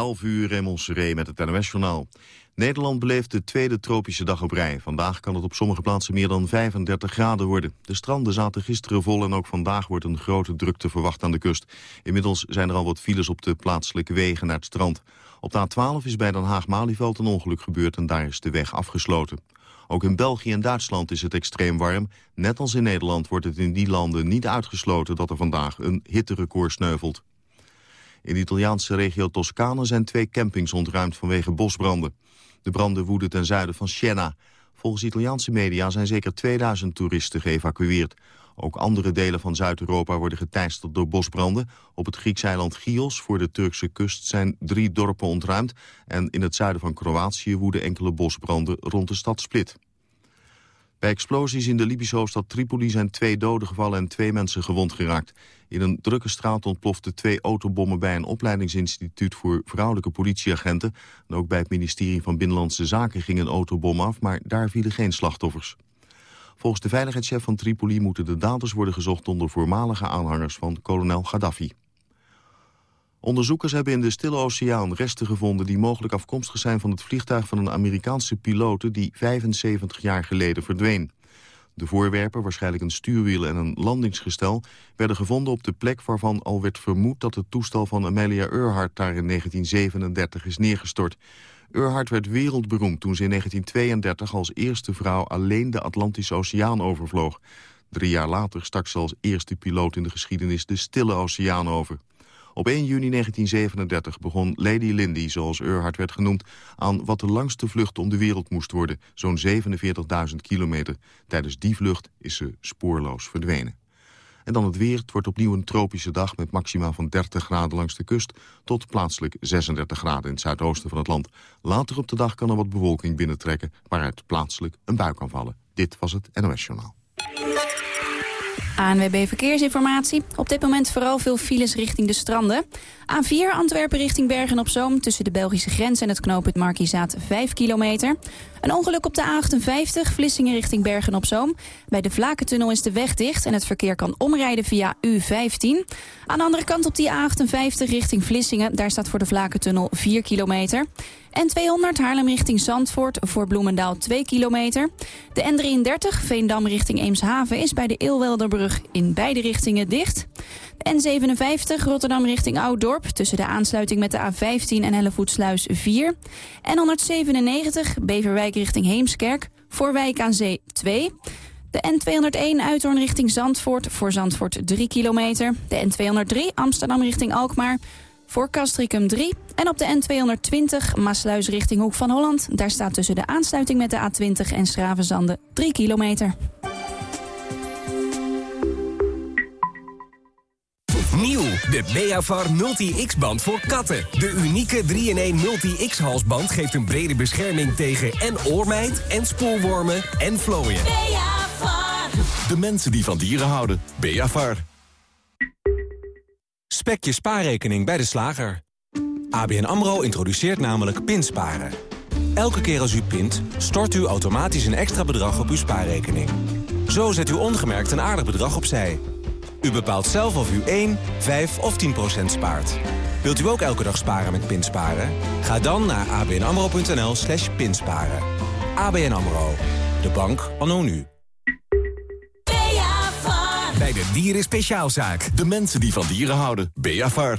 11 uur in Montserrat met het NOS-journaal. Nederland beleeft de tweede tropische dag op rij. Vandaag kan het op sommige plaatsen meer dan 35 graden worden. De stranden zaten gisteren vol en ook vandaag wordt een grote drukte verwacht aan de kust. Inmiddels zijn er al wat files op de plaatselijke wegen naar het strand. Op de A12 is bij Den Haag-Malieveld een ongeluk gebeurd en daar is de weg afgesloten. Ook in België en Duitsland is het extreem warm. Net als in Nederland wordt het in die landen niet uitgesloten dat er vandaag een hitterecord sneuvelt. In de Italiaanse regio Toscane zijn twee campings ontruimd vanwege bosbranden. De branden woeden ten zuiden van Siena. Volgens Italiaanse media zijn zeker 2000 toeristen geëvacueerd. Ook andere delen van Zuid-Europa worden geteisterd door bosbranden. Op het Griekse eiland Chios voor de Turkse kust zijn drie dorpen ontruimd... en in het zuiden van Kroatië woeden enkele bosbranden rond de stad Split. Bij explosies in de Libische hoofdstad Tripoli zijn twee doden gevallen en twee mensen gewond geraakt. In een drukke straat ontploften twee autobommen bij een opleidingsinstituut voor vrouwelijke politieagenten. En ook bij het ministerie van Binnenlandse Zaken ging een autobom af, maar daar vielen geen slachtoffers. Volgens de veiligheidschef van Tripoli moeten de daders worden gezocht onder voormalige aanhangers van kolonel Gaddafi. Onderzoekers hebben in de Stille Oceaan resten gevonden... die mogelijk afkomstig zijn van het vliegtuig van een Amerikaanse piloot... die 75 jaar geleden verdween. De voorwerpen, waarschijnlijk een stuurwiel en een landingsgestel... werden gevonden op de plek waarvan al werd vermoed... dat het toestel van Amelia Earhart daar in 1937 is neergestort. Earhart werd wereldberoemd toen ze in 1932 als eerste vrouw... alleen de Atlantische Oceaan overvloog. Drie jaar later stak ze als eerste piloot in de geschiedenis de Stille Oceaan over. Op 1 juni 1937 begon Lady Lindy, zoals Earhart werd genoemd... aan wat de langste vlucht om de wereld moest worden, zo'n 47.000 kilometer. Tijdens die vlucht is ze spoorloos verdwenen. En dan het weer. Het wordt opnieuw een tropische dag met maxima van 30 graden langs de kust... tot plaatselijk 36 graden in het zuidoosten van het land. Later op de dag kan er wat bewolking binnentrekken... waaruit plaatselijk een bui kan vallen. Dit was het NOS Journaal. ANWB Verkeersinformatie. Op dit moment vooral veel files richting de stranden. A4 Antwerpen richting Bergen-op-Zoom... tussen de Belgische grens en het knooppunt Markizaat 5 kilometer. Een ongeluk op de A58 Vlissingen richting Bergen-op-Zoom. Bij de Vlakentunnel is de weg dicht... en het verkeer kan omrijden via U15. Aan de andere kant op die A58 richting Vlissingen... daar staat voor de Vlakentunnel 4 kilometer. En 200 Haarlem richting Zandvoort voor Bloemendaal 2 kilometer. De N33 Veendam richting Eemshaven is bij de Eelwelderbrug in beide richtingen dicht. De N57 Rotterdam richting Ouddorp tussen de aansluiting met de A15 en Hellevoetsluis 4. En 197 Beverwijk richting Heemskerk voor Wijk aan Zee 2. De N201 Uithoorn richting Zandvoort voor Zandvoort 3 kilometer. De N203 Amsterdam richting Alkmaar voor Castricum 3. En op de N220 Maasluis richting Hoek van Holland. Daar staat tussen de aansluiting met de A20 en Schravenzande 3 kilometer. De Beavar Multi-X-band voor katten. De unieke 3-in-1 Multi-X-halsband geeft een brede bescherming tegen en oormijt... en spoorwormen en vlooien. Beavar. De mensen die van dieren houden. Beavar. Spek je spaarrekening bij de slager. ABN AMRO introduceert namelijk pinsparen. Elke keer als u pint, stort u automatisch een extra bedrag op uw spaarrekening. Zo zet u ongemerkt een aardig bedrag opzij. U bepaalt zelf of u 1, 5 of 10 procent spaart. Wilt u ook elke dag sparen met pinsparen? Ga dan naar abnamro.nl slash pinsparen. ABN AMRO, de bank anno nu. Bij de Dieren Speciaalzaak. De mensen die van dieren houden. Beavar.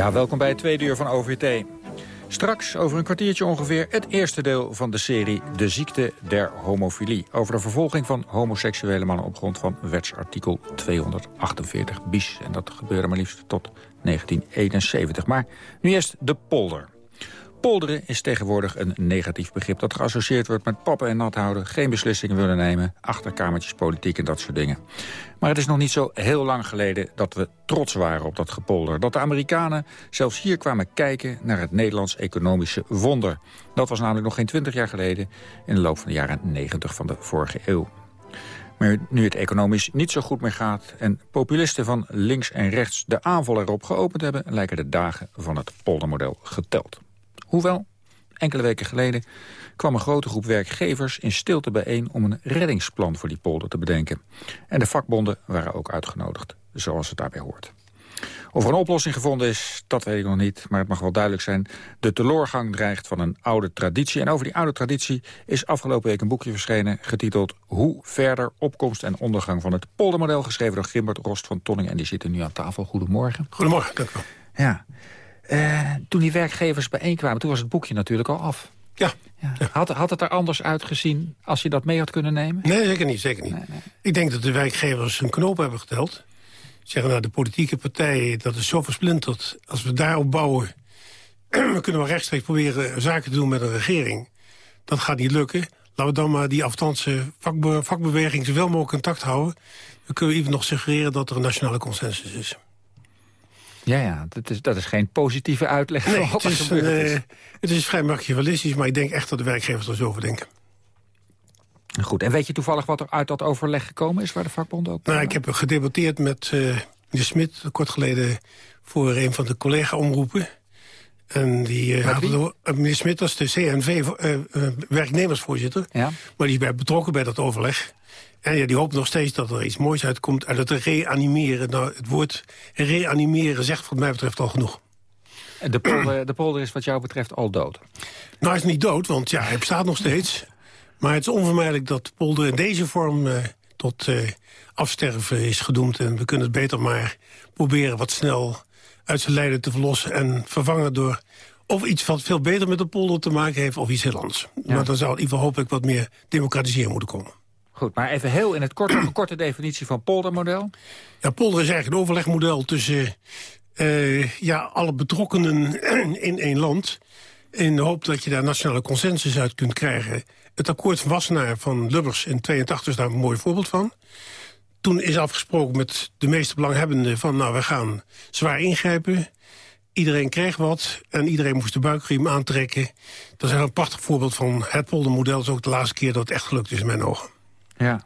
Ja, welkom bij het tweede uur van OVT. Straks over een kwartiertje ongeveer het eerste deel van de serie De ziekte der homofilie. Over de vervolging van homoseksuele mannen op grond van wetsartikel 248 bis. En dat gebeurde maar liefst tot 1971. Maar nu eerst de polder. Polderen is tegenwoordig een negatief begrip dat geassocieerd wordt met pappen en nat houden, geen beslissingen willen nemen, achterkamertjes politiek en dat soort dingen. Maar het is nog niet zo heel lang geleden dat we trots waren op dat gepolder. Dat de Amerikanen zelfs hier kwamen kijken naar het Nederlands economische wonder. Dat was namelijk nog geen twintig jaar geleden in de loop van de jaren negentig van de vorige eeuw. Maar nu het economisch niet zo goed meer gaat... en populisten van links en rechts de aanval erop geopend hebben... lijken de dagen van het poldermodel geteld. Hoewel, enkele weken geleden kwam een grote groep werkgevers in stilte bijeen om een reddingsplan voor die polder te bedenken. En de vakbonden waren ook uitgenodigd, zoals het daarbij hoort. Of er een oplossing gevonden is, dat weet ik nog niet. Maar het mag wel duidelijk zijn, de teloorgang dreigt van een oude traditie. En over die oude traditie is afgelopen week een boekje verschenen... getiteld Hoe verder opkomst en ondergang van het poldermodel... geschreven door Gimbert Rost van Tonning. En die zitten nu aan tafel. Goedemorgen. Goedemorgen, dank u wel. Ja. Uh, toen die werkgevers bijeenkwamen, toen was het boekje natuurlijk al af. Ja. ja. Had, had het er anders uitgezien als je dat mee had kunnen nemen? Nee, zeker niet. Zeker niet. Nee, nee. Ik denk dat de werkgevers een knoop hebben geteld. Zeggen, nou, de politieke partijen, dat is zo versplinterd. Als we daarop bouwen, we kunnen wel rechtstreeks proberen zaken te doen met een regering. Dat gaat niet lukken. Laten we dan maar die afstandse vakbe vakbeweging zoveel mogelijk contact houden. Dan kunnen we even nog suggereren dat er een nationale consensus is. Ja, ja dat, is, dat is geen positieve uitleg nee, het is, uh, het is vrij machiavellistisch, maar ik denk echt dat de werkgevers er zo over denken. Goed, en weet je toevallig wat er uit dat overleg gekomen is... waar de vakbonden ook... Nou, ik heb gedebatteerd met uh, meneer Smit, kort geleden... voor een van de collega-omroepen. En die uh, hadden, meneer Smit was de CNV-werknemersvoorzitter. ja. Maar die is bij betrokken bij dat overleg. En ja, die hoopt nog steeds dat er iets moois uitkomt uit het reanimeren. Nou, het woord reanimeren zegt wat mij betreft al genoeg. De polder, de polder is wat jou betreft al dood? Nou, hij is niet dood, want ja, hij bestaat nog steeds. Maar het is onvermijdelijk dat de polder in deze vorm uh, tot uh, afsterven is gedoemd. En we kunnen het beter maar proberen wat snel uit zijn lijden te verlossen... en vervangen door of iets wat veel beter met de polder te maken heeft... of iets heel anders. Maar dan zou in ieder geval hopelijk wat meer democratisering moeten komen. Goed, maar even heel in het kort, een korte definitie van poldermodel. Ja, polder is eigenlijk een overlegmodel tussen uh, ja, alle betrokkenen in één land. In de hoop dat je daar nationale consensus uit kunt krijgen. Het akkoord van Wassenaar van Lubbers in 82 is daar een mooi voorbeeld van. Toen is afgesproken met de meeste belanghebbenden van... nou, we gaan zwaar ingrijpen. Iedereen kreeg wat en iedereen moest de buikriem aantrekken. Dat is een prachtig voorbeeld van het poldermodel. Dat is ook de laatste keer dat het echt gelukt is in mijn ogen. Ja.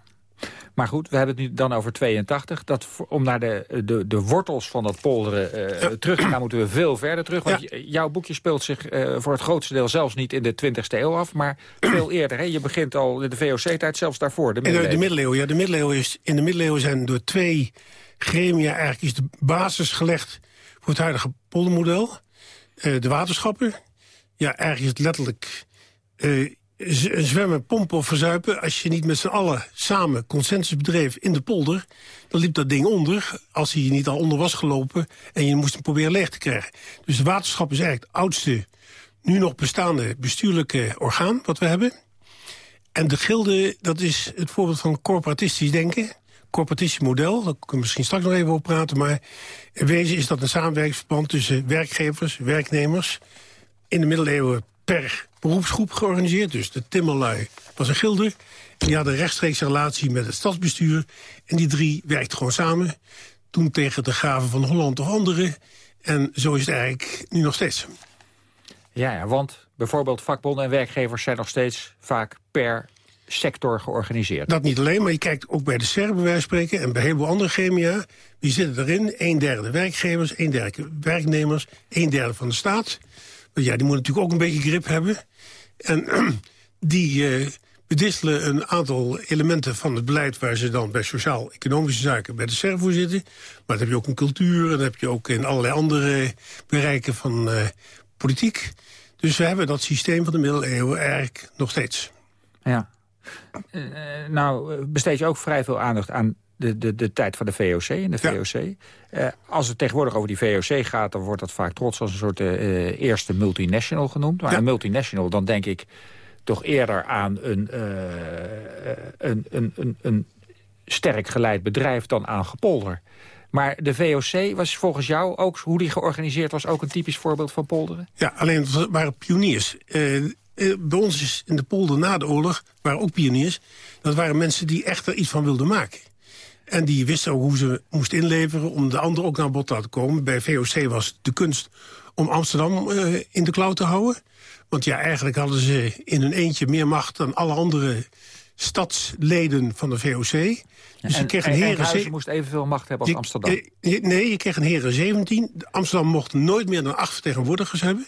Maar goed, we hebben het nu dan over 82. Dat, om naar de, de, de wortels van dat polderen uh, terug te gaan... moeten we veel verder terug. Want jouw boekje speelt zich uh, voor het grootste deel zelfs niet in de 20e eeuw af... maar veel eerder. Hè? Je begint al in de VOC-tijd, zelfs daarvoor, de middeleeuwen. De, de middeleeuwen, ja. De middeleeuwen is, in de middeleeuwen zijn door twee gremia... eigenlijk is de basis gelegd voor het huidige poldermodel. Uh, de waterschappen. Ja, eigenlijk is het letterlijk zwemmen, pompen of verzuipen... als je niet met z'n allen samen consensus bedreef in de polder... dan liep dat ding onder als hij niet al onder was gelopen... en je moest hem proberen leeg te krijgen. Dus de waterschap is eigenlijk het oudste, nu nog bestaande bestuurlijke orgaan... wat we hebben. En de gilde, dat is het voorbeeld van corporatistisch denken... corporatistisch model, daar kunnen we misschien straks nog even over praten... maar in wezen is dat een samenwerkingsverband tussen werkgevers, werknemers... in de middeleeuwen per beroepsgroep georganiseerd. Dus de Timmerlui was een gilder. Die had een rechtstreekse relatie met het stadsbestuur. En die drie werkten gewoon samen. Toen tegen de graven van Holland of anderen. En zo is het eigenlijk nu nog steeds. Ja, ja want bijvoorbeeld vakbonden en werkgevers zijn nog steeds vaak per sector georganiseerd. Dat niet alleen, maar je kijkt ook bij de SER, bij spreken... en bij heel veel andere gremia. Die zitten erin, een derde werkgevers, een derde werknemers... een derde van de staat. Ja, die moet natuurlijk ook een beetje grip hebben. En die uh, bedisselen een aantal elementen van het beleid... waar ze dan bij sociaal-economische zaken bij de SER voor zitten. Maar dan heb je ook een cultuur... en dan heb je ook in allerlei andere bereiken van uh, politiek. Dus we hebben dat systeem van de middeleeuwen eigenlijk nog steeds. Ja. Uh, nou, besteed je ook vrij veel aandacht aan de, de, de tijd van de VOC en de VOC. Uh, als het tegenwoordig over die VOC gaat... dan wordt dat vaak trots als een soort uh, eerste multinational genoemd. Maar een multinational, dan denk ik toch eerder aan een, uh, een, een, een, een sterk geleid bedrijf dan aan gepolder. Maar de VOC was volgens jou ook, hoe die georganiseerd was... ook een typisch voorbeeld van polderen? Ja, alleen het waren pioniers. Uh, bij ons is in de polder na de oorlog waren ook pioniers. Dat waren mensen die echt er iets van wilden maken. En die wisten ook hoe ze moesten inleveren om de anderen ook naar bod te laten komen. Bij VOC was de kunst om Amsterdam uh, in de klauw te houden. Want ja, eigenlijk hadden ze in hun eentje meer macht dan alle andere stadsleden van de VOC. Dus je kreeg een heren... En moest evenveel macht hebben als Amsterdam? nee, je kreeg een heren 17. Amsterdam mocht nooit meer dan acht vertegenwoordigers hebben.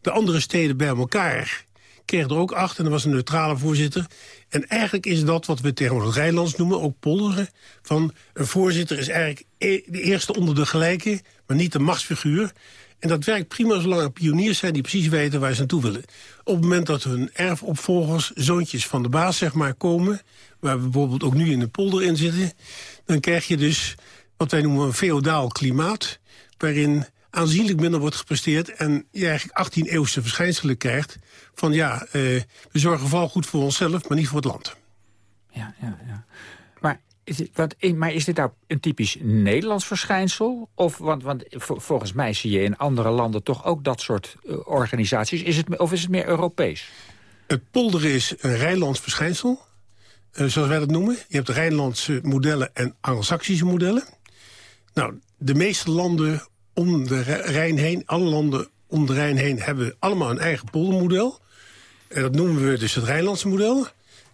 De andere steden bij elkaar kregen er ook acht. En er was een neutrale voorzitter. En eigenlijk is dat wat we tegenwoordig noemen, ook polderen. Van een voorzitter is eigenlijk e- de eerste onder de gelijke, maar niet de machtsfiguur. En dat werkt prima zolang er pioniers zijn die precies weten waar ze naartoe willen. Op het moment dat hun erfopvolgers, zoontjes van de baas zeg maar, komen... waar we bijvoorbeeld ook nu in de polder in zitten... dan krijg je dus wat wij noemen een feodaal klimaat... waarin aanzienlijk minder wordt gepresteerd... en je eigenlijk 18-eeuwse verschijnselen krijgt... van ja, uh, we zorgen vooral goed voor onszelf, maar niet voor het land. Ja, ja, ja. Maar is, wat, maar is dit nou een typisch Nederlands verschijnsel? Of, want, want volgens mij zie je in andere landen toch ook dat soort uh, organisaties. Is het, of is het meer Europees? Het polderen is een Rijnlands verschijnsel. Uh, zoals wij dat noemen. Je hebt Rijnlandse modellen en Anglo-Saxische modellen. Nou, de meeste landen om de Rijn heen, alle landen om de Rijn heen... hebben allemaal een eigen poldermodel. En dat noemen we dus het Rijnlandse model.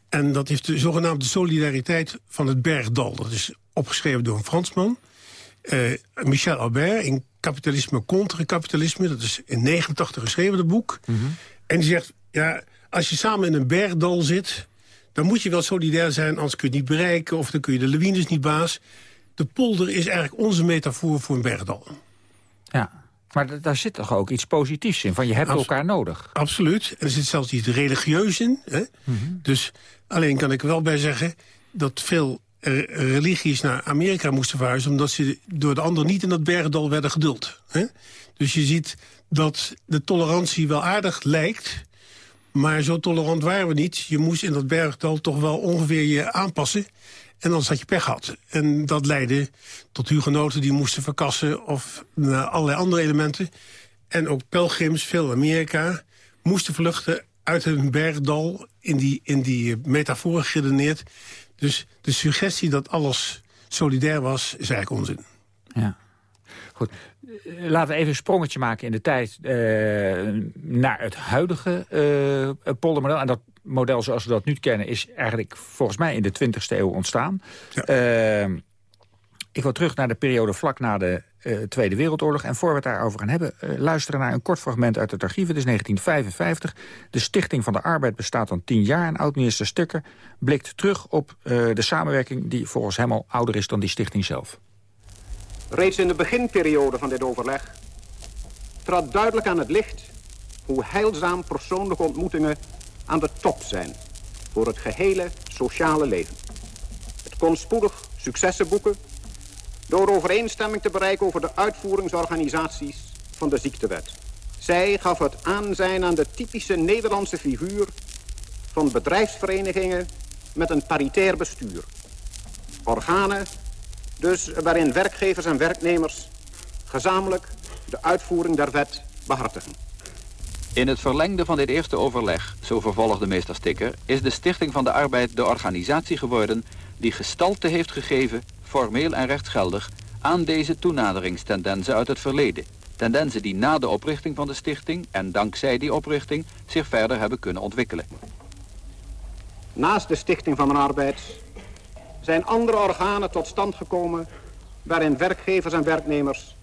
En dat heeft de zogenaamde solidariteit van het bergdal. Dat is opgeschreven door een Fransman. Uh, Michel Albert in Kapitalisme contre Kapitalisme. Dat is in 89 geschreven, dat boek. Mhm. En die zegt, ja, als je samen in een bergdal zit... dan moet je wel solidair zijn, anders kun je het niet bereiken... of dan kun je de lawines niet baas. De polder is eigenlijk onze metafoor voor een bergdal. Ja, maar daar zit toch ook iets positiefs in, van je hebt elkaar nodig. Absoluut, en er zit zelfs iets religieus in. Hè? Mhm. Dus alleen kan ik er wel bij zeggen dat veel religies naar Amerika moesten verhuizen... omdat ze door de anderen niet in dat bergdal werden geduld. Hè? Dus je ziet dat de tolerantie wel aardig lijkt... maar zo tolerant waren we niet. Je moest in dat bergdal toch wel ongeveer je aanpassen... En anders had je pech gehad. En dat leidde tot hugenoten die moesten verkassen... of naar allerlei andere elementen. En ook pelgrims, veel Amerika, moesten vluchten uit hun bergdal... in die, in die eh, metafoor geredeneerd. Dus de suggestie dat alles solidair was, is eigenlijk onzin. Ja. Goed, eh, laten we even een sprongetje maken in de tijd uh, naar het huidige uh, poldermodel. En dat model zoals we dat nu kennen is eigenlijk volgens mij in de 20e eeuw ontstaan. Ehm, ik wil terug naar de periode vlak na de uh, Tweede Wereldoorlog. En voor we het daarover gaan hebben, uh, luisteren naar een kort fragment uit het archief. Het is 1955. De Stichting van de Arbeid bestaat dan tien jaar. En oud-minister Stukker blikt terug op uh, de samenwerking... die volgens hem al ouder is dan die stichting zelf. Reeds in de beginperiode van dit overleg... trad duidelijk aan het licht hoe heilzaam persoonlijke ontmoetingen aan de top zijn voor het gehele sociale leven. Het kon spoedig successen boeken door overeenstemming te bereiken over de uitvoeringsorganisaties van de ziektewet. Zij gaf het aanzijn aan de typische Nederlandse figuur van bedrijfsverenigingen met een paritair bestuur. Organen dus waarin werkgevers en werknemers gezamenlijk de uitvoering der wet behartigen. In het verlengde van dit eerste overleg, zo vervolgde meester Stikker... is de Stichting van de Arbeid de organisatie geworden... die gestalte heeft gegeven, formeel en rechtsgeldig... aan deze toenaderingstendensen uit het verleden. Tendensen die na de oprichting van de stichting... en dankzij die oprichting zich verder hebben kunnen ontwikkelen. Naast de Stichting van de Arbeid zijn andere organen tot stand gekomen... waarin werkgevers en werknemers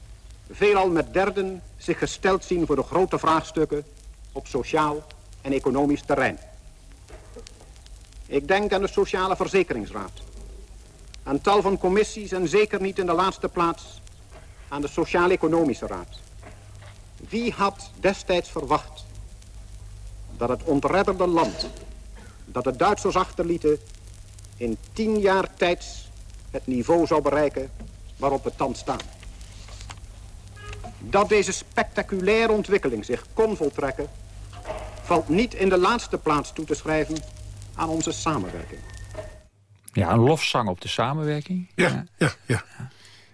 veelal met derden zich gesteld zien voor de grote vraagstukken op sociaal en economisch terrein. Ik denk aan de Sociale Verzekeringsraad. Aan tal van commissies en zeker niet in de laatste plaats aan de Sociaal-Economische Raad. Wie had destijds verwacht dat het ontredderde land dat de Duitsers achterlieten in tien jaar tijds het niveau zou bereiken waarop we thans staan. Dat deze spectaculaire ontwikkeling zich kon voltrekken valt niet in de laatste plaats toe te schrijven aan onze samenwerking. Ja, een lofzang op de samenwerking. Ja, ja, ja.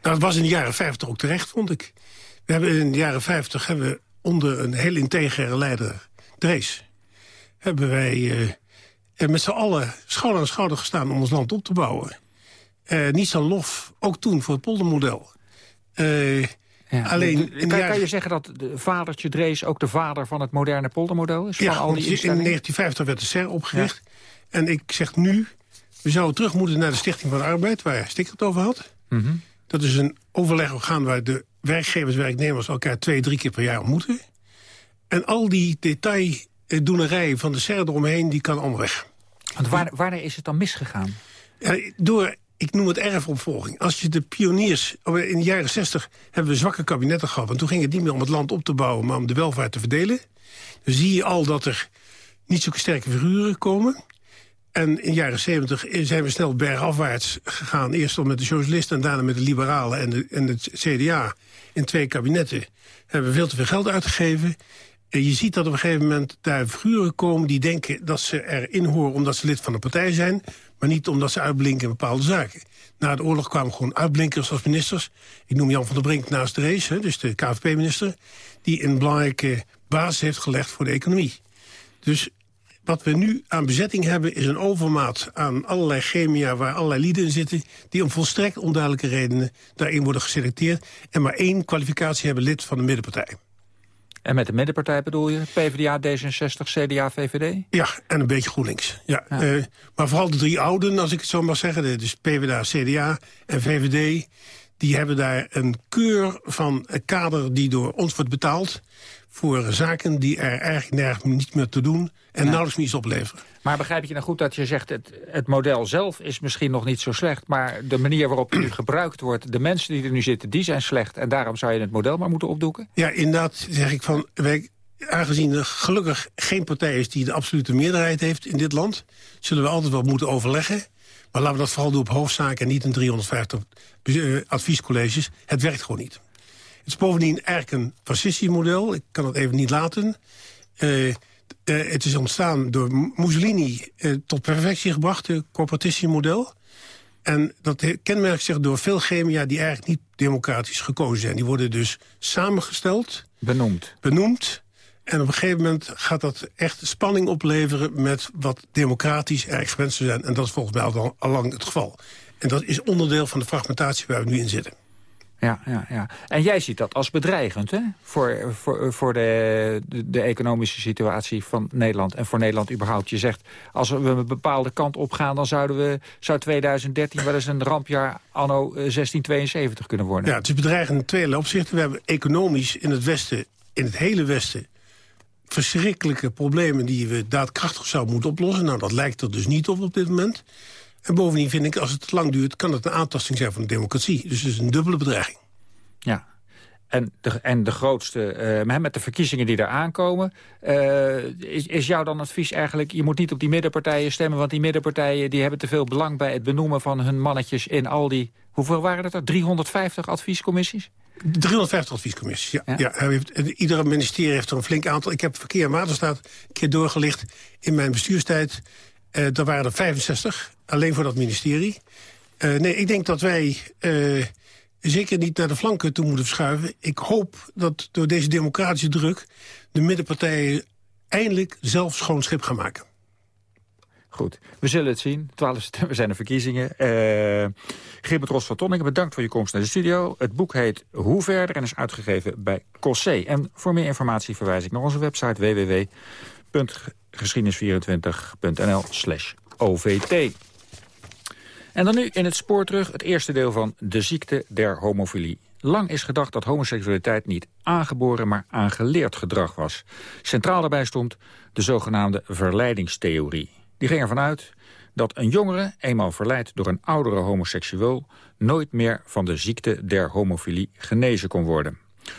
Nou, dat was in de jaren 50 ook terecht, vond ik. We hebben in de jaren 50 hebben we onder een heel integere leider, Drees... hebben wij uh, met z'n allen schouder aan schouder gestaan om ons land op te bouwen. Uh, Nissan Lof, ook toen voor het poldermodel. Uh, ja, Alleen, kan, kan, je zeggen dat de vadertje Drees ook de vader van het moderne poldermodel is? Ja, van al die in 1950 werd de SER opgericht. En ik zeg nu, we zouden terug moeten naar de Stichting van de Arbeid... waar Stik het over had. Mhm. Dat is een overlegorgaan waar de werkgevers en werknemers... elkaar twee, drie keer per jaar ontmoeten. En al die detaildoenerij van de SER eromheen, die kan allemaal weg. Want waar, wanneer is het dan misgegaan? Ja, door ik noem het erfopvolging. Als je de pioniers... Oh, in de jaren 60 hebben we zwakke kabinetten gehad. Want toen ging het niet meer om het land op te bouwen... maar om de welvaart te verdelen. Dan zie je al dat er niet zulke sterke figuren komen. En in de jaren 70 zijn we snel bergafwaarts gegaan. Eerst met de socialisten en daarna met de liberalen en, de, en het CDA. In twee kabinetten hebben we veel te veel geld uitgegeven. En je ziet dat op een gegeven moment daar figuren komen... die denken dat ze erin horen omdat ze lid van de partij zijn... maar niet omdat ze uitblinken in bepaalde zaken. Na de oorlog kwamen gewoon uitblinkers als ministers. Ik noem Jan van der Brink naast de race, dus de KVP-minister... die een belangrijke basis heeft gelegd voor de economie. Dus wat we nu aan bezetting hebben is een overmaat aan allerlei chemia... waar allerlei lieden in zitten die om volstrekt onduidelijke redenen... daarin worden geselecteerd en maar één kwalificatie hebben lid van de middenpartij. En met de middenpartij bedoel je? PvdA, D66, CDA, VVD? Ja, en een beetje GroenLinks. Ja, eh, maar vooral de drie ouden, als ik het zo mag zeggen... dus PvdA, CDA en VVD... die hebben daar een keur van een kader die door ons wordt betaald voor zaken die er eigenlijk nergens niet meer te doen... en nauwelijks niets opleveren. Maar begrijp je nou goed dat je zegt... Het, het model zelf is misschien nog niet zo slecht... maar de manier waarop het nu gebruikt wordt... de mensen die er nu zitten, die zijn slecht... en daarom zou je het model maar moeten opdoeken? Ja, inderdaad zeg ik van... Aangezien er gelukkig geen partij is die de absolute meerderheid heeft in dit land... zullen we altijd wel moeten overleggen. Maar laten we dat vooral doen op hoofdzaken en niet in 350 uh, adviescolleges. Het werkt gewoon niet. Het is bovendien eigenlijk een fascistisch model. Ik kan het even niet laten. Uh, het is ontstaan door Mussolini uh, tot perfectie gebracht, het corporatistisch-model. En dat kenmerkt zich door veel chemia die eigenlijk niet democratisch gekozen zijn. Die worden dus samengesteld. Benoemd. Benoemd. En op een gegeven moment gaat dat echt spanning opleveren... met wat democratisch eigenlijk gewenst zijn. En dat is volgens mij al lang het geval. En dat is onderdeel van de fragmentatie waar we nu in zitten. Ja, ja, ja. En jij ziet dat als bedreigend hè? voor, voor, voor de, de, economische situatie van Nederland en voor Nederland überhaupt. Je zegt, als we een bepaalde kant op gaan, dan zouden we, zou 2013 wel eens een rampjaar anno 1672 kunnen worden. Ja, het is bedreigend in twee opzichten. We hebben economisch in het Westen, in het hele Westen, verschrikkelijke problemen die we daadkrachtig zouden moeten oplossen. Nou, dat lijkt er dus niet op op dit moment. En bovendien vind ik, als het lang duurt... kan het een aantasting zijn van de democratie. Dus het is een dubbele bedreiging. Ja, en de, en de grootste, uh, met de verkiezingen die er aankomen... Uh, is, is jou dan advies eigenlijk... je moet niet op die middenpartijen stemmen... want die middenpartijen die hebben te veel belang bij het benoemen van hun mannetjes... in al die, hoeveel waren dat er? 350 adviescommissies? 350 adviescommissies, ja. ja? hij heeft, iedere ministerie heeft er een flink aantal. Ik heb verkeer en waterstaat een keer doorgelicht in mijn bestuurstijd. Uh, er waren er 65, alleen voor dat ministerie. Uh, nee, ik denk dat wij uh, zeker niet naar de flanken toe moeten verschuiven. Ik hoop dat door deze democratische druk... de middenpartijen eindelijk zelf schoon schip gaan maken. Goed, we zullen het zien. 12 september zijn de verkiezingen. Uh, Gerbert Ros van Tonningen, bedankt voor je komst naar de studio. Het boek heet Hoe Verder en is uitgegeven bij Cossé. En voor meer informatie verwijs ik naar onze website www.geschiedenis24.nl slash OVT. En dan nu in het spoor terug het eerste deel van De ziekte der homofilie. Lang is gedacht dat homoseksualiteit niet aangeboren, maar aangeleerd gedrag was. Centraal daarbij stond de zogenaamde verleidingstheorie. Die ging ervan uit dat een jongere, eenmaal verleid door een oudere homoseksueel... nooit meer van de ziekte der homofilie genezen kon worden.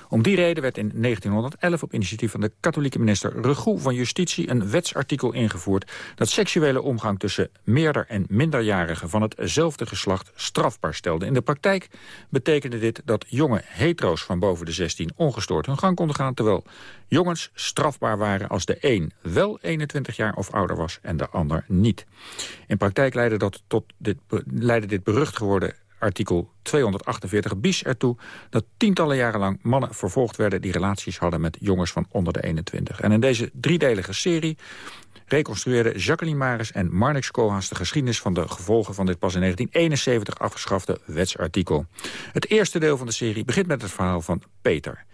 Om die reden werd in 1911 op initiatief van de katholieke minister Regoe van Justitie een wetsartikel ingevoerd dat seksuele omgang tussen meerder en minderjarigen van hetzelfde geslacht strafbaar stelde. In de praktijk betekende dit dat jonge hetero's van boven de 16 ongestoord hun gang konden gaan, terwijl jongens strafbaar waren als de een wel 21 jaar of ouder was en de ander niet. In praktijk leidde, dat tot dit, leidde dit berucht geworden artikel 248 bis ertoe... dat tientallen jaren lang mannen vervolgd werden... die relaties hadden met jongens van onder de 21. En in deze driedelige serie reconstrueerden Jacqueline Maris en Marnix Kohas de geschiedenis van de gevolgen van dit pas in 1971 afgeschafte wetsartikel. Het eerste deel van de serie begint met het verhaal van Peter.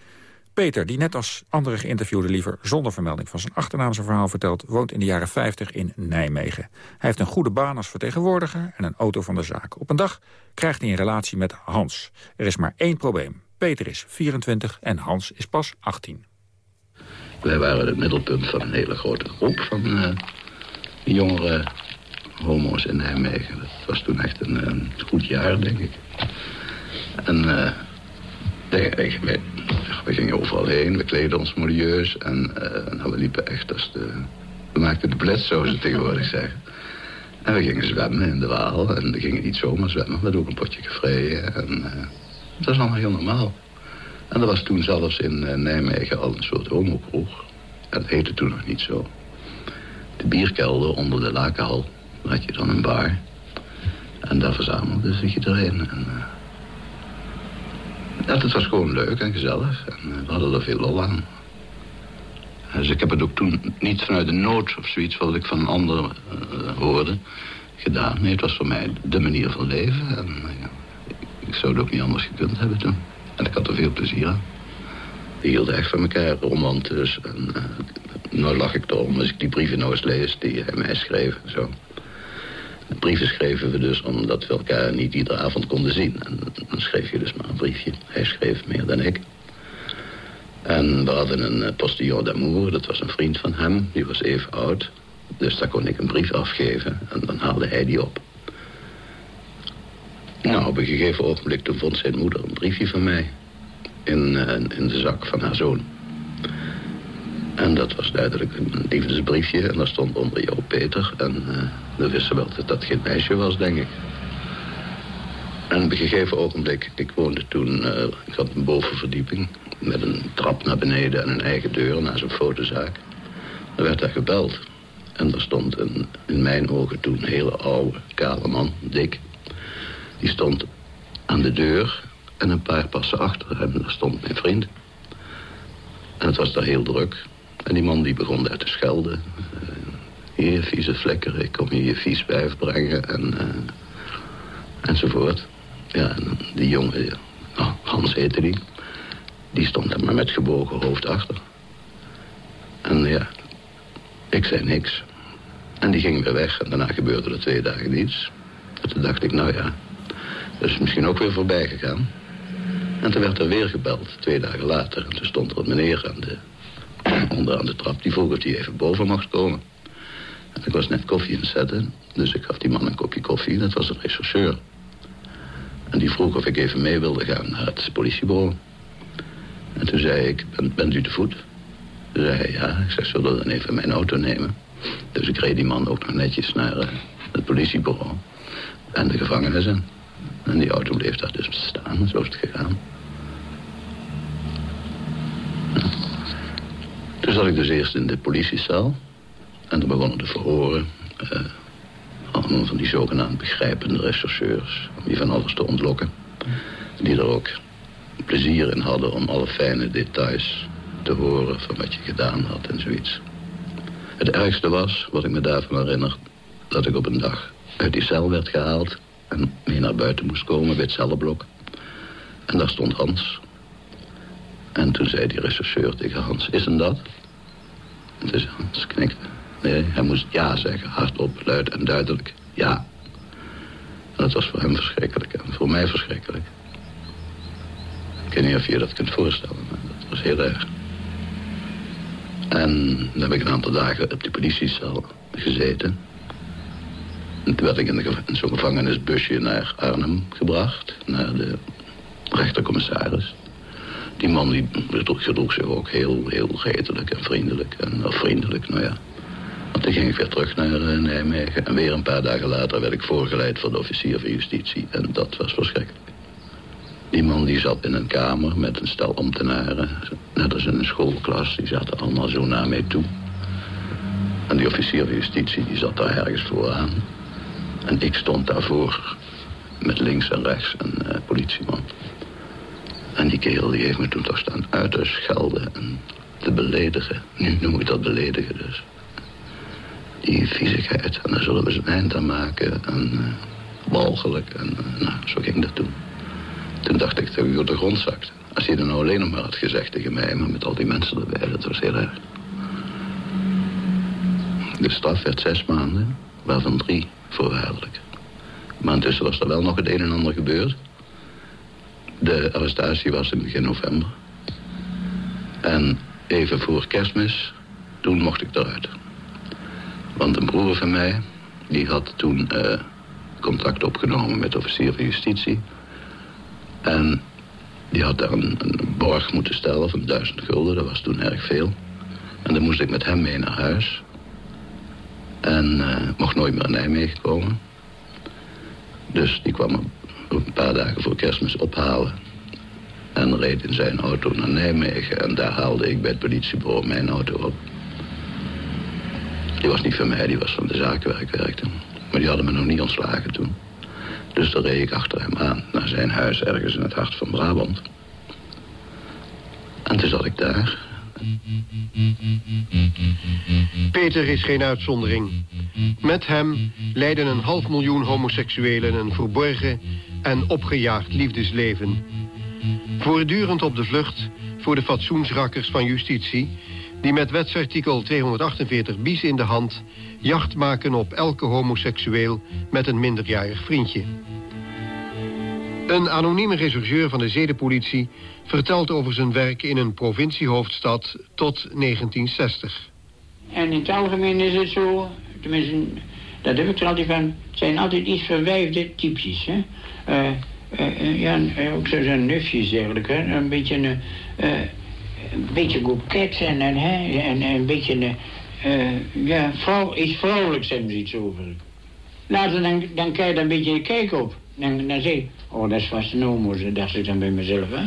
Peter, die net als andere geïnterviewden liever zonder vermelding van zijn achternaam zijn verhaal vertelt, woont in de jaren 50 in Nijmegen. Hij heeft een goede baan als vertegenwoordiger en een auto van de zaak. Op een dag krijgt hij een relatie met Hans. Er is maar één probleem. Peter is 24 en Hans is pas 18. Wij waren het middelpunt van een hele grote groep van uh, jongere homo's in Nijmegen. Dat was toen echt een, goed jaar, denk ik. En uh, we, we, gingen overal heen, we kleden ons modieus. En uh, we liepen echt als de... We maakten de blitz, zoals ze tegenwoordig zeggen. En we gingen zwemmen in de Waal. En we gingen niet zomaar zwemmen, we ook een potje gevreden. En dat was allemaal heel normaal. En er was toen zelfs in uh, Nijmegen al een soort homokroeg. En dat heette toen nog niet zo. De bierkelder onder de lakenhal. Daar had je dan een bar. En daar verzamelde zich iedereen. En, uh, ja, het was gewoon leuk en gezellig. En uh, we hadden er veel lol aan. Dus ik heb het ook toen niet vanuit de nood of zoiets... wat ik van een ander hoorde, gedaan. Nee, het was voor mij de manier van leven. En ik zou het ook niet anders gekund hebben toen. En ik had er veel plezier aan. We hielden echt van elkaar, romantisch. En uh, nou lach ik erom als ik die brieven nou eens lees die hij mij schreef en zo. Brieven schreven we dus omdat we elkaar niet iedere avond konden zien. En dan schreef je dus maar een briefje. Hij schreef meer dan ik. En we hadden een uh, postillon d'amour, dat was een vriend van hem. Die was even oud. Dus daar kon ik een brief afgeven en dan haalde hij die op. Nou, op een gegeven ogenblik toen vond zijn moeder een briefje van mij in, uh, in de zak van haar zoon. En dat was duidelijk een liefdesbriefje en daar stond onder jou Peter. En uh, we wisten wel dat dat geen meisje was, denk ik. En op een gegeven ogenblik, ik woonde toen, uh, ik had een bovenverdieping... met een trap naar beneden en een eigen deur naar zo'n fotozaak. Er werd daar gebeld. En er stond een, in mijn ogen toen een hele oude, kale man, dik... Die stond aan de deur en een paar passen achter hem, daar stond mijn vriend. En het was daar heel druk. En die man die begon daar te schelden. Uh, hier, vieze vlekker, ik kom hier je vies wijf brengen en, uh, enzovoort. Ja, en die jongen, oh, Hans heette die, die stond er maar met gebogen hoofd achter. En ja, ik zei niks. En die ging weer weg en daarna gebeurde er twee dagen niets. En toen dacht ik, nou ja, dat is misschien ook weer voorbij gegaan. En toen werd er weer gebeld, twee dagen later. En toen stond er een meneer aan de, onderaan de trap... die vroeg of hij even boven mocht komen. En ik was net koffie aan het zetten. Dus ik gaf die man een kopje koffie. Dat was een rechercheur. En die vroeg of ik even mee wilde gaan naar het politiebureau. En toen zei ik, bent, bent u te voet? Toen zei hij, ja. Ik zei, zullen we dan even mijn auto nemen? Dus ik reed die man ook nog netjes naar uh, het politiebureau. En de gevangenis in. En die auto bleef daar dus staan, zo is het gegaan. Toen zat ik dus eerst in de politiecel. En toen begonnen de verhoren. Uh, allemaal van die zogenaamd begrijpende rechercheurs. Om je van alles te ontlokken. Die er ook plezier in hadden om alle fijne details te horen van wat je gedaan had en zoiets. Het ergste was, wat ik me daarvan herinner, dat ik op een dag uit die cel werd gehaald en mee naar buiten moest komen bij het cellenblok. En daar stond Hans. En toen zei die rechercheur tegen Hans, is hem dat? En zei Hans knikte. Nee, hij moest ja zeggen, hardop, luid en duidelijk. Ja. En dat was voor hem verschrikkelijk en voor mij verschrikkelijk. Ik weet niet of je je dat kunt voorstellen, maar dat was heel erg. En dan heb ik een aantal dagen op die politiecel gezeten. En toen werd ik in, in zo'n gevangenisbusje naar Arnhem gebracht. Naar de rechtercommissaris. Die man die gedroeg zich ook heel, heel redelijk en vriendelijk. En, vriendelijk, nou ja. Want toen ging ik weer terug naar uh, Nijmegen. En weer een paar dagen later werd ik voorgeleid voor de officier van justitie. En dat was verschrikkelijk. Die man die zat in een kamer met een stel ambtenaren. Net als in een schoolklas. Die zaten allemaal zo naar mij toe. En die officier van justitie die zat daar ergens vooraan. En ik stond daarvoor met links en rechts een uh, politieman. En die kerel die heeft me toen toch staan uit te schelden en te beledigen. Nu noem ik dat beledigen dus. Die viezigheid. En daar zullen we zijn eind aan maken. En uh, walgelijk. En uh, nou, zo ging dat toen. Toen dacht ik dat ik op de grond zakte. Als hij dan nou alleen nog maar had gezegd tegen mij... maar met al die mensen erbij, dat was heel erg. De straf werd zes maanden, waarvan drie voorwaardelijk. Maar intussen was er wel nog het een en ander gebeurd. De arrestatie was in begin november. En even voor kerstmis, toen mocht ik eruit. Want een broer van mij, die had toen uh, contact opgenomen met de officier van justitie. En die had daar een, borg moeten stellen van duizend gulden. Dat was toen erg veel. En dan moest ik met hem mee naar huis. En uh, mocht nooit meer naar Nijmegen komen. Dus die kwam een paar dagen voor kerstmis ophalen. En reed in zijn auto naar Nijmegen. En daar haalde ik bij het politiebureau mijn auto op. Die was niet van mij, die was van de zaak waar ik werkte. Maar die hadden me nog niet ontslagen toen. Dus dan reed ik achter hem aan naar zijn huis ergens in het hart van Brabant. En toen zat ik daar. Peter is geen uitzondering. Met hem leiden een half miljoen homoseksuelen een verborgen en opgejaagd liefdesleven. Voortdurend op de vlucht voor de fatsoensrakkers van justitie... die met wetsartikel 248 bis in de hand... jacht maken op elke homoseksueel met een minderjarig vriendje. Een anonieme rechercheur van de zedenpolitie vertelt over zijn werk in een provinciehoofdstad tot 1960. En in het algemeen is het zo, tenminste, dat heb ik er altijd van, het zijn altijd iets verwijfde typjes. Hè? Uh, uh, ja, ook zo'n nufjes eigenlijk, hè? een beetje een, een beetje en, en, hè? en een beetje een, ja, vrouw, iets vrouwelijks hebben ze iets over. Later dan, dan kijk je een beetje kijken op. Dan, dan zeg je, oh dat is vast een homo, dacht ik dan bij mezelf. Hè?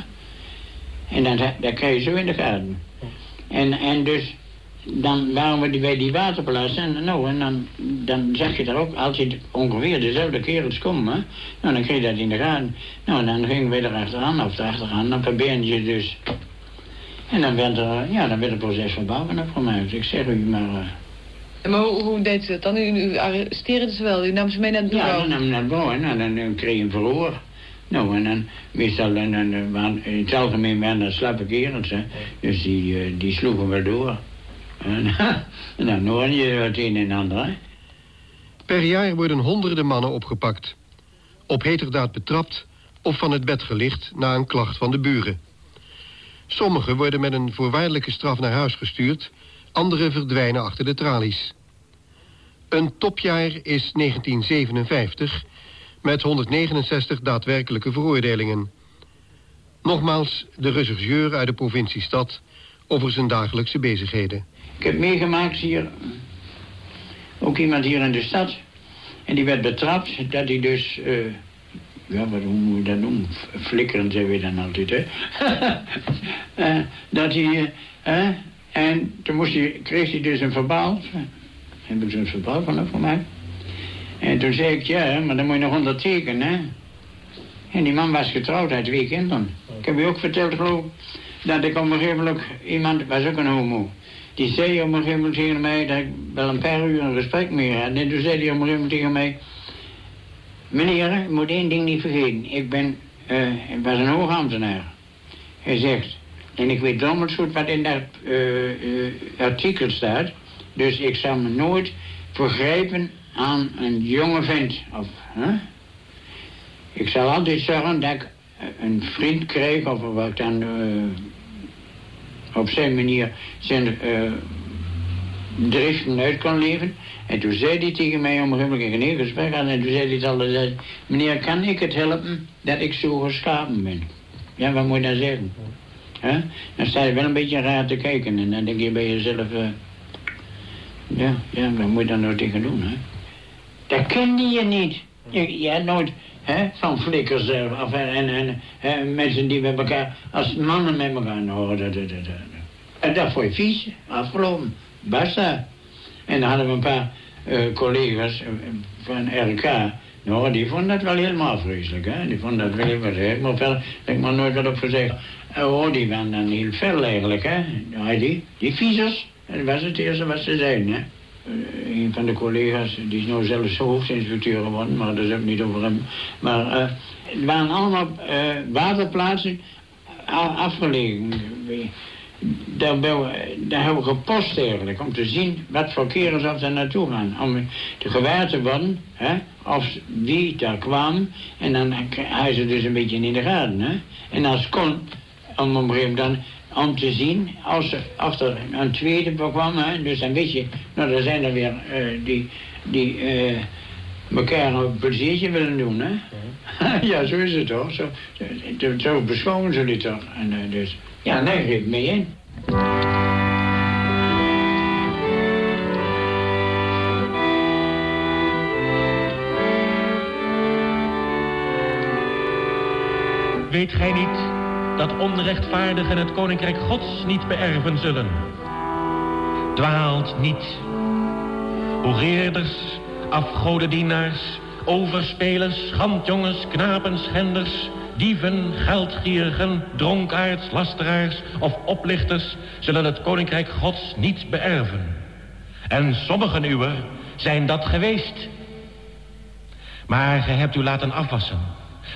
En dan, dan krijg je zo in de gaten. En, en dus, dan waren we bij die waterplaats en, nou, en dan, dan zag je daar ook altijd ongeveer dezelfde kerels komen. Hè? Nou, dan kreeg je dat in de gaten. Nou, dan gingen we er achteraan of achteraan, dan probeerde je dus. En dan werd er, ja, dan werd het proces verbouwd voor mij. Dus ik zeg u maar... Uh, maar hoe, hoe, deed ze dat dan? U, u arresteerde ze wel? U nam ze mee naar het bureau? Ja, dan nam naar het bureau en dan, dan kreeg je een verhoor. Nou, en dan meestal en, in het algemeen waren dat slappe kerels, hè. Dus die, uh, die sloegen wel door. En dan hoor je het een en ander. Per jaar worden honderden mannen opgepakt. Op heterdaad betrapt of van het bed gelicht na een klacht van de buren. Sommigen worden met een voorwaardelijke straf naar huis gestuurd... anderen verdwijnen achter de tralies. Een topjaar is 1957 met 169 daadwerkelijke veroordelingen. Nogmaals de rechercheur uit de provinciestad over zijn dagelijkse bezigheden. Ik heb meegemaakt hier, ook iemand hier in de stad. En die werd betrapt dat hij dus, uh, ja, wat, hoe moet je dat noemen? Flikkeren zeggen we dan altijd, hè. uh, dat hij, uh, en toen moest hij, kreeg hij dus een verbaal. Heb ik zo'n verbaal van voor mij. En toen zei ik, ja, maar dan moet je nog ondertekenen, hè. En die man was getrouwd, uit twee kinderen. Ik heb u ook verteld, geloof ik, dat ik op een gegeven moment... Iemand was ook een homo. Die zei op een gegeven moment tegen mij dat ik wel een paar uur een gesprek mee had. En toen zei hij op een gegeven moment tegen mij... Meneer, je moet één ding niet vergeten. Ik ben, uh, ik was een hoogambtenaar. Hij zegt, en ik weet donders goed wat in dat uh, uh, artikel staat. Dus ik zal me nooit vergrijpen aan een jonge vent. Of? Ik zal altijd zeggen dat ik een vriend kreeg, of wat ik dan op zijn manier zijn uh, driften uit kan leven. En toen zei hij tegen mij, om een een gesprek aan, en toen zei hij altijd, meneer, kan ik het helpen dat ik zo geschapen ben? Ja, wat moet je dan zeggen? Dan sta je wel een beetje raar te kijken en dan denk je bij jezelf, uh, ja, ja, wat moet je dan nou tegen doen, hè? Dat kende je niet. Je, je had nooit hè, van flikkers af en, en, en mensen die met elkaar, als mannen met elkaar horen. Dat, dat, En dat vond je vies, afgelopen. Basta. En dan hadden we een paar uh, collega's van RK, Nou, die vond dat wel helemaal vreselijk, hè. Die vond dat wel helemaal vreselijk. Maar verder ik maar nooit wat op gezegd. Oh, die waren dan heel fel eigenlijk, hè. Die, die viezers, dat was het eerste wat ze zeiden, hè. Van de collega's, die is nou zelfs hoofdinspecteur geworden, maar dat is ook niet over hem. Maar uh, het waren allemaal uh, waterplaatsen afgelegen. Daar, daar hebben we gepost eigenlijk, om te zien wat voor kerels er daar naartoe gaan. Om te gewaar te worden, hè, of wie daar kwam. En dan hij ze dus een beetje in de gaten. Hè. En als kon, om een gegeven dan om te zien als er, als er een tweede kwam. Hè, dus dan weet je, nou dan zijn er weer uh, die, die uh, elkaar een pleziertje willen doen. Hè? ja, zo is het toch. Zo, zo, zo beschouwen ze dit toch. En, uh, dus, ja, daar geef mee in. Weet gij niet dat onrechtvaardigen het koninkrijk gods niet beërven zullen? Dwaalt niet. Hoereerders, afgodendienaars, overspelers, schandjongens, knapen, schenders, dieven, geldgierigen, dronkaards, lasteraars of oplichters zullen het koninkrijk gods niet beërven. En sommigen uwer zijn dat geweest. Maar gij hebt u laten afwassen.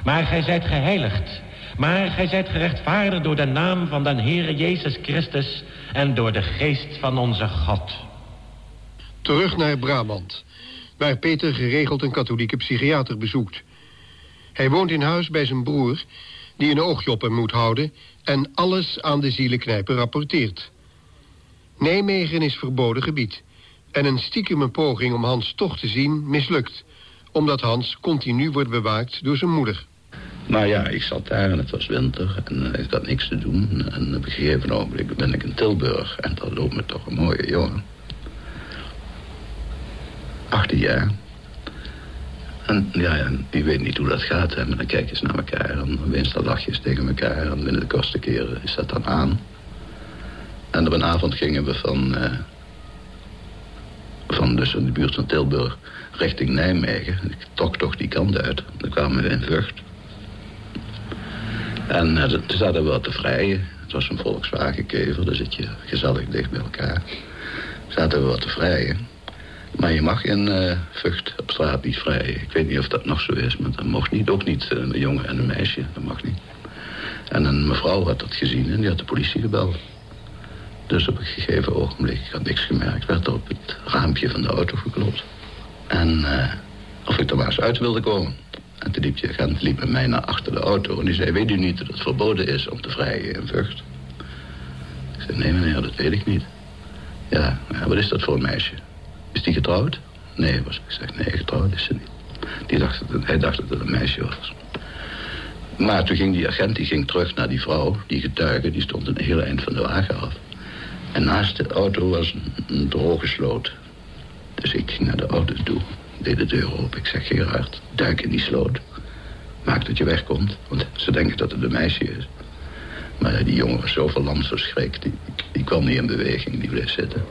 Maar gij zijt geheiligd. Maar gij zijt gerechtvaardigd door de naam van den Heere Jezus Christus en door de geest van onze God. Terug naar Brabant, waar Peter geregeld een katholieke psychiater bezoekt. Hij woont in huis bij zijn broer, die een oogje op hem moet houden... en alles aan de zielenknijper rapporteert. Nijmegen is verboden gebied... en een stiekeme poging om Hans toch te zien mislukt... omdat Hans continu wordt bewaakt door zijn moeder. Nou ja, ik zat daar en het was winter en ik had niks te doen. En op een gegeven ogenblik ben ik in Tilburg en dat loopt me toch een mooie jongen. 18 jaar. En ja, ja, die weet niet hoe dat gaat. Hè. Maar dan kijk je naar elkaar en dan lach je tegen elkaar. En binnen de kosten keren is dat dan aan. En op een avond gingen we van, uh, van dus in de buurt van Tilburg richting Nijmegen. Ik trok toch die kant uit. Dan kwamen we in Vught. En toen zaten we wat te vrijen. Het was een Volkswagen-kever, daar zit je gezellig dicht bij elkaar. Zaten we wat te vrijen. Maar je mag in uh, Vught op straat niet vrij. Ik weet niet of dat nog zo is, maar dat mocht niet. Ook niet uh, een jongen en een meisje, dat mag niet. En een mevrouw had dat gezien en die had de politie gebeld. Dus op een gegeven ogenblik, ik had niks gemerkt... werd er op het raampje van de auto geklopt. En of ik er maar eens uit wilde komen. En toen liep die agent liep met mij naar achter de auto... en die zei, weet u niet dat het verboden is om te vrijen in Vught? Ik zei, nee meneer, dat weet ik niet. Ja, wat is dat voor een meisje? Is die getrouwd? Nee, was ik zeg, nee, getrouwd is ze niet. Die dacht dat, hij dacht dat het een meisje was. Maar toen ging die agent die ging terug naar die vrouw, die getuige, die stond een hele eind van de wagen af. En naast de auto was een, een droge sloot. Dus ik ging naar de auto toe, deed de deur open. Ik zeg, Gerard, duik in die sloot. Maak dat je wegkomt, want ze denken dat het een meisje is. Maar die jongen was zo verlamd, zo schrik, die, kwam niet in beweging, die bleef zitten.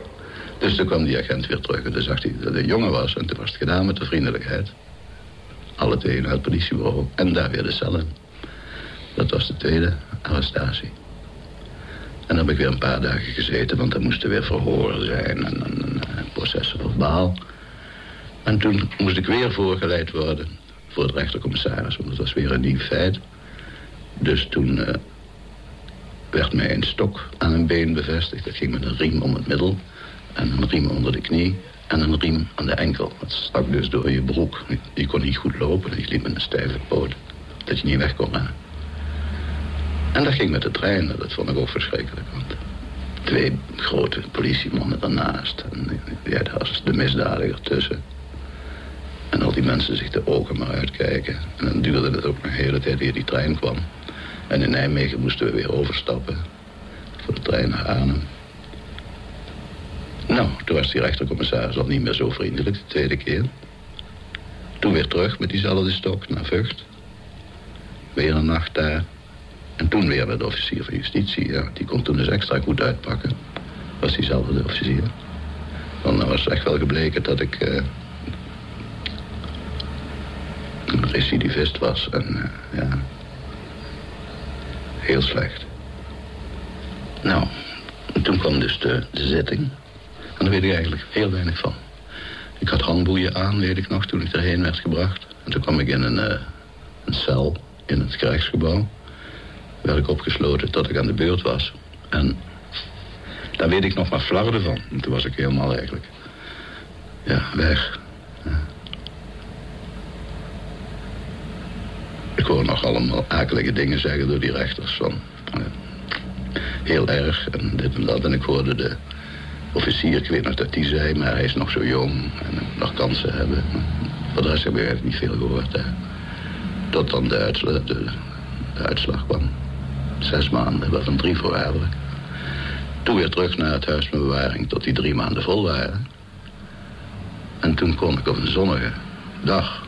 Dus toen kwam die agent weer terug en toen zag hij dat een jongen was. En toen was het gedaan met de vriendelijkheid. Alle twee naar het politiebureau en daar weer de cellen. Dat was de tweede arrestatie. En dan heb ik weer een paar dagen gezeten, want er moesten weer verhoren zijn en, en, en processen verbaal. En toen moest ik weer voorgeleid worden voor het rechtercommissaris, want dat was weer een nieuw feit. Dus toen uh, werd mij een stok aan een been bevestigd. Dat ging met een riem om het middel. En een riem onder de knie en een riem aan de enkel. Dat stak dus door je broek. Je kon niet goed lopen, je liep met een stijve poot. Dat je niet weg kon rennen. En dat ging met de trein, dat vond ik ook verschrikkelijk. Want twee grote politiemannen daarnaast. En ja, daar was de misdadiger tussen. En al die mensen zich de ogen maar uitkijken. En dan duurde het ook een hele tijd eer die trein kwam. En in Nijmegen moesten we weer overstappen. Voor de trein naar Arnhem. Nou, toen was die rechtercommissaris al niet meer zo vriendelijk, de tweede keer. Toen weer terug met diezelfde stok naar Vught. Weer een nacht daar. En toen weer met de officier van justitie. Ja, die kon toen dus extra goed uitpakken. Was diezelfde officier. Want dan was echt wel gebleken dat ik... Uh, recidivist was. En uh, ja, heel slecht. Nou, toen kwam dus de, zitting. En daar weet ik eigenlijk heel weinig van. Ik had hangboeien aan, weet ik nog, toen ik erheen werd gebracht. En toen kwam ik in een, uh, een cel in het krijgsgebouw. Werd ik opgesloten tot ik aan de beurt was. En daar weet ik nog maar flarden van. En toen was ik helemaal eigenlijk... Ja, weg. Ja. Ik hoor nog allemaal akelige dingen zeggen door die rechters. Van, heel erg en dit en dat. En ik hoorde de officier, ik weet nog dat die zei... maar hij is nog zo jong en nog kansen hebben. Voor de rest heb ik niet veel gehoord. Tot dan de uitslag, de, de uitslag kwam. Zes maanden, waarvan drie voorwaardelijk. Toen weer terug naar het huis met bewaring tot die drie maanden vol waren. En toen kon ik op een zonnige dag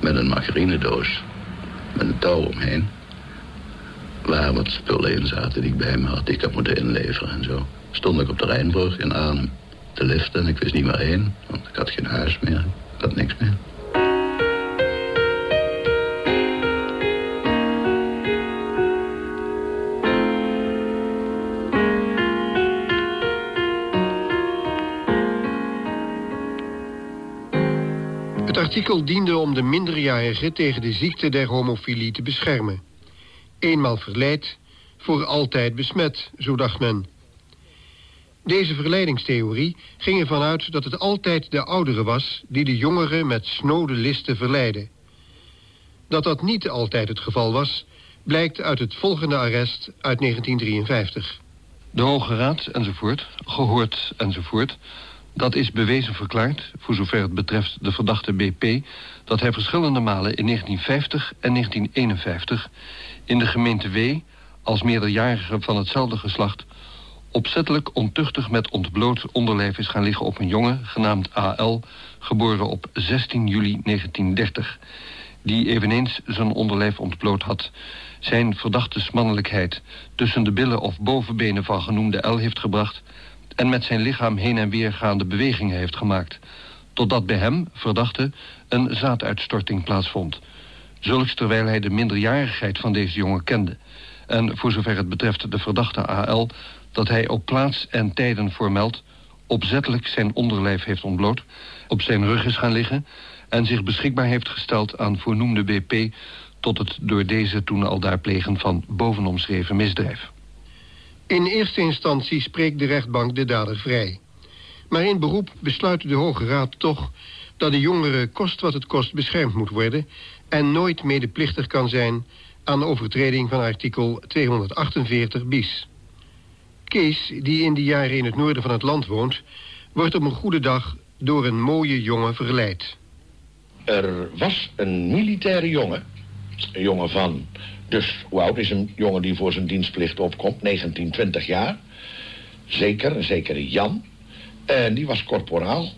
met een margarinedoos met een touw omheen. Waar wat spullen in zaten die ik bij me had, die ik had moeten inleveren en zo. Stond ik op de Rijnbrug in Arnhem te liften en ik wist niet meer heen, want ik had geen huis meer, ik had niks meer. Artikel diende om de minderjarigen tegen de ziekte der homofilie te beschermen. Eenmaal verleid, voor altijd besmet, zo dacht men. Deze verleidingstheorie ging ervan uit dat het altijd de oudere was... die de jongeren met snode listen verleidden. Dat dat niet altijd het geval was... blijkt uit het volgende arrest uit 1953. De Hoge Raad enzovoort, gehoord enzovoort... Dat is bewezen verklaard, voor zover het betreft de verdachte BP... dat hij verschillende malen in 1950 en 1951... in de gemeente W, als meerderjarige van hetzelfde geslacht... opzettelijk ontuchtig met ontbloot onderlijf is gaan liggen op een jongen... genaamd AL, geboren op 16 juli 1930... die eveneens zijn onderlijf ontbloot had... zijn verdachte mannelijkheid tussen de billen of bovenbenen van genoemde L heeft gebracht en met zijn lichaam heen en weer gaande bewegingen heeft gemaakt. Totdat bij hem, verdachte, een zaaduitstorting plaatsvond. Zulks terwijl hij de minderjarigheid van deze jongen kende. En voor zover het betreft de verdachte AL... dat hij op plaats en tijden voormeld... opzettelijk zijn onderlijf heeft ontbloot... op zijn rug is gaan liggen... en zich beschikbaar heeft gesteld aan voornoemde BP... tot het door deze toen al daar plegen van bovenomschreven misdrijf. In eerste instantie spreekt de rechtbank de dader vrij. Maar in beroep besluit de Hoge Raad toch dat de jongere kost wat het kost beschermd moet worden... en nooit medeplichtig kan zijn aan de overtreding van artikel 248 bis. Kees, die in die jaren in het noorden van het land woont... wordt op een goede dag door een mooie jongen verleid. Er was een militaire jongen, een jongen van dus hoe oud is een jongen die voor zijn dienstplicht opkomt? 19, 20 jaar. Zeker, zekere Jan. En die was korporaal.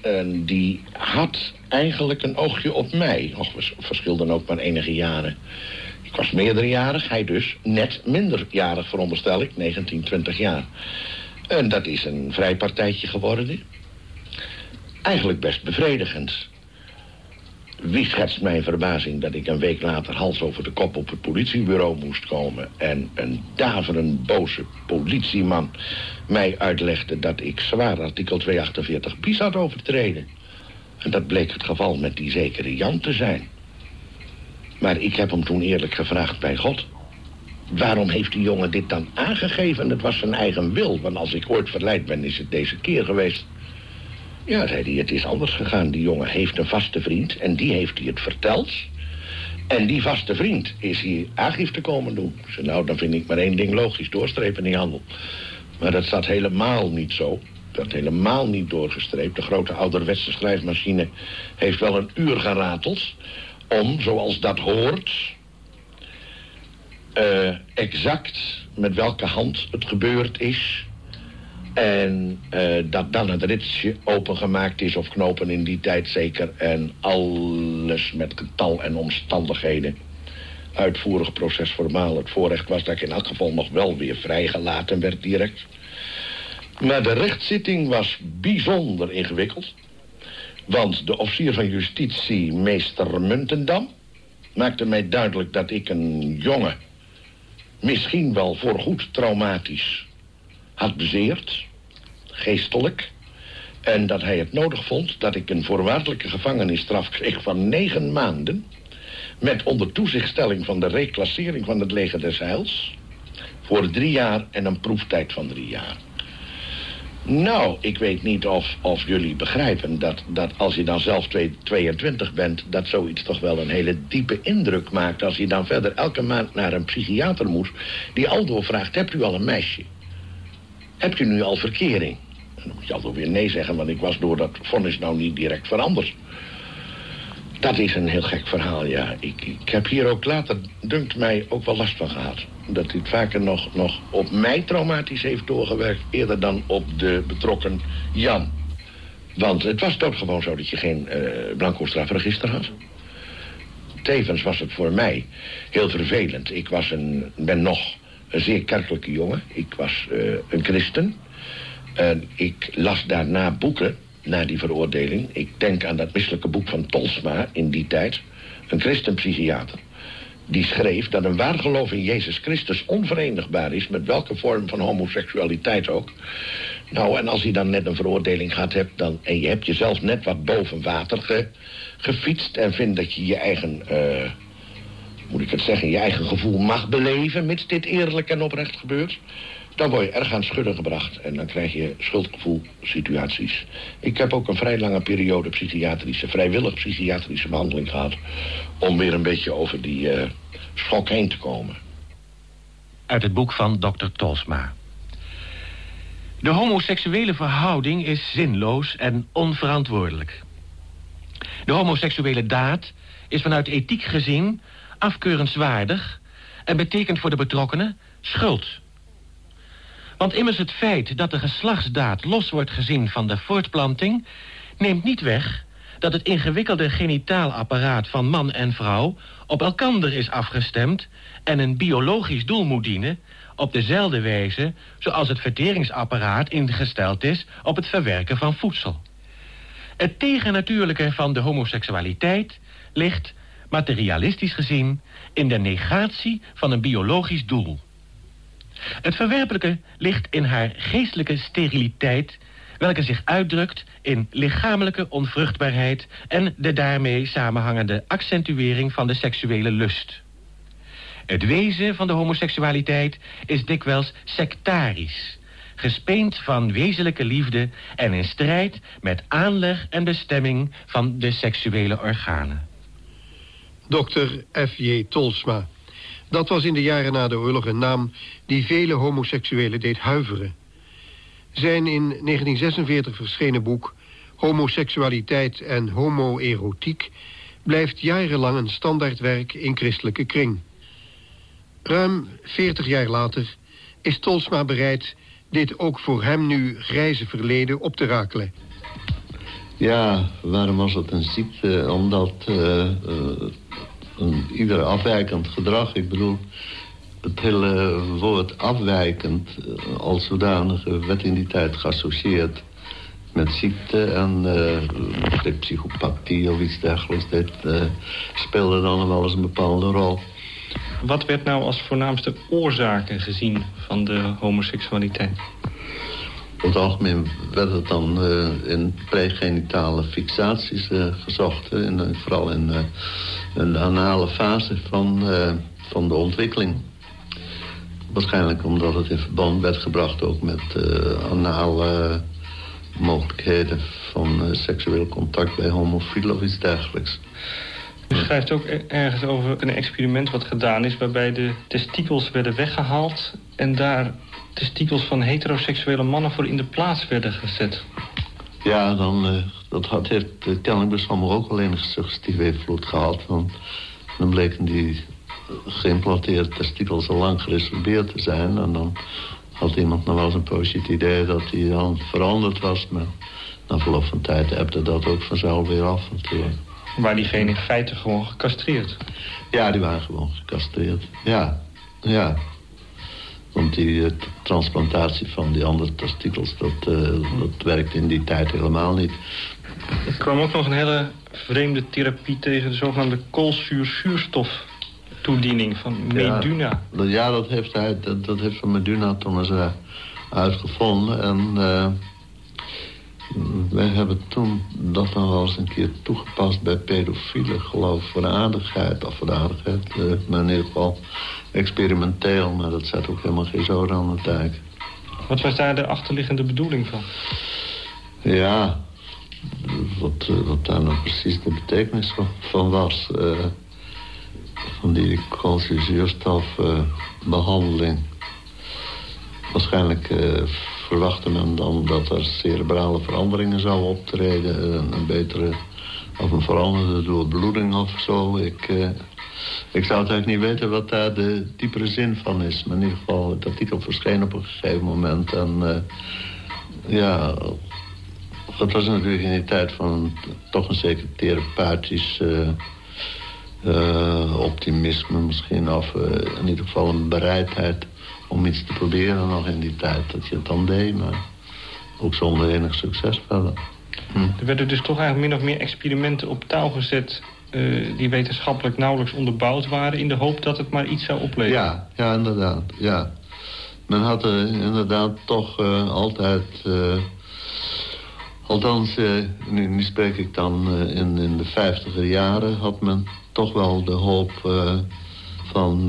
En die had eigenlijk een oogje op mij. Och, we verschilden ook maar enige jaren. Ik was meerderjarig, hij dus net minderjarig veronderstel ik, 19, 20 jaar. En dat is een vrijpartijtje geworden. Eigenlijk best bevredigend. Wie schetst mijn verbazing dat ik een week later hals over de kop op het politiebureau moest komen... en een daverend boze politieman mij uitlegde dat ik zwaar artikel 248 bis had overtreden. En dat bleek het geval met die zekere Jan te zijn. Maar ik heb hem toen eerlijk gevraagd bij God... waarom heeft die jongen dit dan aangegeven? Het was zijn eigen wil, want als ik ooit verleid ben is het deze keer geweest... Ja, zei hij, het is anders gegaan. Die jongen heeft een vaste vriend en die heeft hij het verteld. En die vaste vriend is hier aangifte komen doen. Zei, nou, dan vind ik maar één ding logisch, doorstrepen in die handel. Maar dat staat helemaal niet zo. Dat helemaal niet doorgestreept. De grote ouderwetse schrijfmachine heeft wel een uur gerateld... om, zoals dat hoort... Uh, exact met welke hand het gebeurd is... En uh, dat dan het ritsje opengemaakt is, of knopen in die tijd zeker. En alles met getal en omstandigheden. Uitvoerig proces formaal. Het voorrecht was dat ik in elk geval nog wel weer vrijgelaten werd direct. Maar de rechtszitting was bijzonder ingewikkeld. Want de officier van justitie, meester Muntendam... maakte mij duidelijk dat ik een jongen... misschien wel voorgoed traumatisch had bezeerd. Geestelijk. En dat hij het nodig vond dat ik een voorwaardelijke gevangenisstraf kreeg van negen maanden... met onder toezichtstelling van de reclassering van het leger des Heils... voor drie jaar en een proeftijd van drie jaar. Nou, ik weet niet of, of jullie begrijpen dat, dat als je dan zelf twee, 22 bent... dat zoiets toch wel een hele diepe indruk maakt... als je dan verder elke maand naar een psychiater moet... die aldoor vraagt, hebt u al een meisje? Hebt u nu al verkering? Dan moet je altijd weer nee zeggen, want ik was door dat vonnis nou niet direct veranderd. Dat is een heel gek verhaal, ja. Ik, ik heb hier ook later, dunkt mij, ook wel last van gehad. Dat het vaker nog, nog op mij traumatisch heeft doorgewerkt... eerder dan op de betrokken Jan. Want het was toch gewoon zo dat je geen uh, blanco strafregister had. Tevens was het voor mij heel vervelend. Ik was een, ben nog een zeer kerkelijke jongen. Ik was uh, een christen. En ik las daarna boeken na die veroordeling. Ik denk aan dat misselijke boek van Tolsma in die tijd. Een christenpsychiater. Die schreef dat een waar geloof in Jezus Christus onverenigbaar is... met welke vorm van homoseksualiteit ook. Nou, en als je dan net een veroordeling gehad hebt... Dan, en je hebt jezelf net wat boven water ge, gefietst... en vindt dat je je eigen... Uh, moet ik het zeggen, je eigen gevoel mag beleven... mits dit eerlijk en oprecht gebeurt... Dan word je erg aan schudden gebracht en dan krijg je schuldgevoelsituaties. Ik heb ook een vrij lange periode psychiatrische, vrijwillig psychiatrische behandeling gehad... om weer een beetje over die uh, schok heen te komen. Uit het boek van Dr. Tolsma. De homoseksuele verhouding is zinloos en onverantwoordelijk. De homoseksuele daad is vanuit ethiek gezien afkeurenswaardig... en betekent voor de betrokkenen schuld want immers het feit dat de geslachtsdaad los wordt gezien van de voortplanting... neemt niet weg dat het ingewikkelde genitaalapparaat van man en vrouw... op elkander is afgestemd en een biologisch doel moet dienen... op dezelfde wijze zoals het verteringsapparaat ingesteld is... op het verwerken van voedsel. Het tegennatuurlijke van de homoseksualiteit ligt, materialistisch gezien... in de negatie van een biologisch doel... Het verwerpelijke ligt in haar geestelijke steriliteit... welke zich uitdrukt in lichamelijke onvruchtbaarheid... en de daarmee samenhangende accentuering van de seksuele lust. Het wezen van de homoseksualiteit is dikwijls sectarisch... gespeend van wezenlijke liefde en in strijd met aanleg en bestemming van de seksuele organen. Dr. F.J. Tolsma dat was in de jaren na de oorlog een naam die vele homoseksuelen deed huiveren. Zijn in 1946 verschenen boek Homoseksualiteit en homoerotiek blijft jarenlang een standaardwerk in christelijke kring. Ruim 40 jaar later is Tolsma bereid dit ook voor hem nu grijze verleden op te rakelen. Ja, waarom was het een ziekte? Omdat uh, een, ieder afwijkend gedrag. Ik bedoel, het hele woord afwijkend eh, als zodanige werd in die tijd geassocieerd met ziekte en de psychopathie of iets dergelijks. Speelde dan wel eens een bepaalde rol. Wat werd nou als voornaamste oorzaken gezien van de homoseksualiteit? Over het algemeen werd het dan uh, in pregenitale fixaties uh, gezocht. In, vooral in een anale fase van, van de ontwikkeling. Waarschijnlijk omdat het in verband werd gebracht ook met anale mogelijkheden van seksueel contact bij homofielen of iets dergelijks. U schrijft ook ergens over een experiment wat gedaan is... waarbij de testikels werden weggehaald... en daar testikels van heteroseksuele mannen voor in de plaats werden gezet. Ja, dan, uh, dat had, heeft uh, kennelijk bij sommigen ook alleen een suggestieve invloed gehad. Want dan bleken die geïmplanteerde testikels al lang geresorbeerd te zijn. En dan had iemand nog wel eens een poosje het idee dat die dan veranderd was. Maar na verloop van tijd ebde dat ook vanzelf weer af natuurlijk. Maar diegene in feite gewoon gecastreerd? Ja, die waren gewoon gecastreerd. Ja, ja. Want die transplantatie van die andere testikels, dat, dat werkt in die tijd helemaal niet. Er kwam ook nog een hele vreemde therapie tegen de zogenaamde koolzuurzuurstof toediening van Meduna. Ja, ja, dat, heeft hij, dat, dat heeft van Meduna toen eens uh, uitgevonden. En uh, wij hebben toen dat nog wel eens een keer toegepast bij pedofielen, geloof ik, voor de aardigheid. Of voor de aardigheid, uh, maar in ieder geval experimenteel. Maar dat zet ook helemaal geen zoden aan de dijk. Wat was daar de achterliggende bedoeling van? Ja, wat, wat daar nou precies de betekenis van, van was van die koolzuurstofbehandeling. Waarschijnlijk uh, verwachtte men dan dat er cerebrale veranderingen zouden optreden. Een, een betere of een veranderde doorbloeding of zo. Ik, ik zou het eigenlijk niet weten wat daar de diepere zin van is. Maar in ieder geval, dat artikel verscheen op een gegeven moment. En uh, ja, dat was natuurlijk in die tijd van toch een zeker therapeutisch uh, optimisme misschien. Of in ieder geval een bereidheid om iets te proberen nog in die tijd. Dat je het dan deed, maar ook zonder enig succes verder. Hm. Er werden dus toch eigenlijk min of meer experimenten op touw gezet... Uh, die wetenschappelijk nauwelijks onderbouwd waren... in de hoop dat het maar iets zou opleveren. Ja, ja inderdaad. Ja. Men had uh, inderdaad toch uh, altijd... althans, nu, spreek ik dan in, in de vijftiger jaren... had men toch wel de hoop van...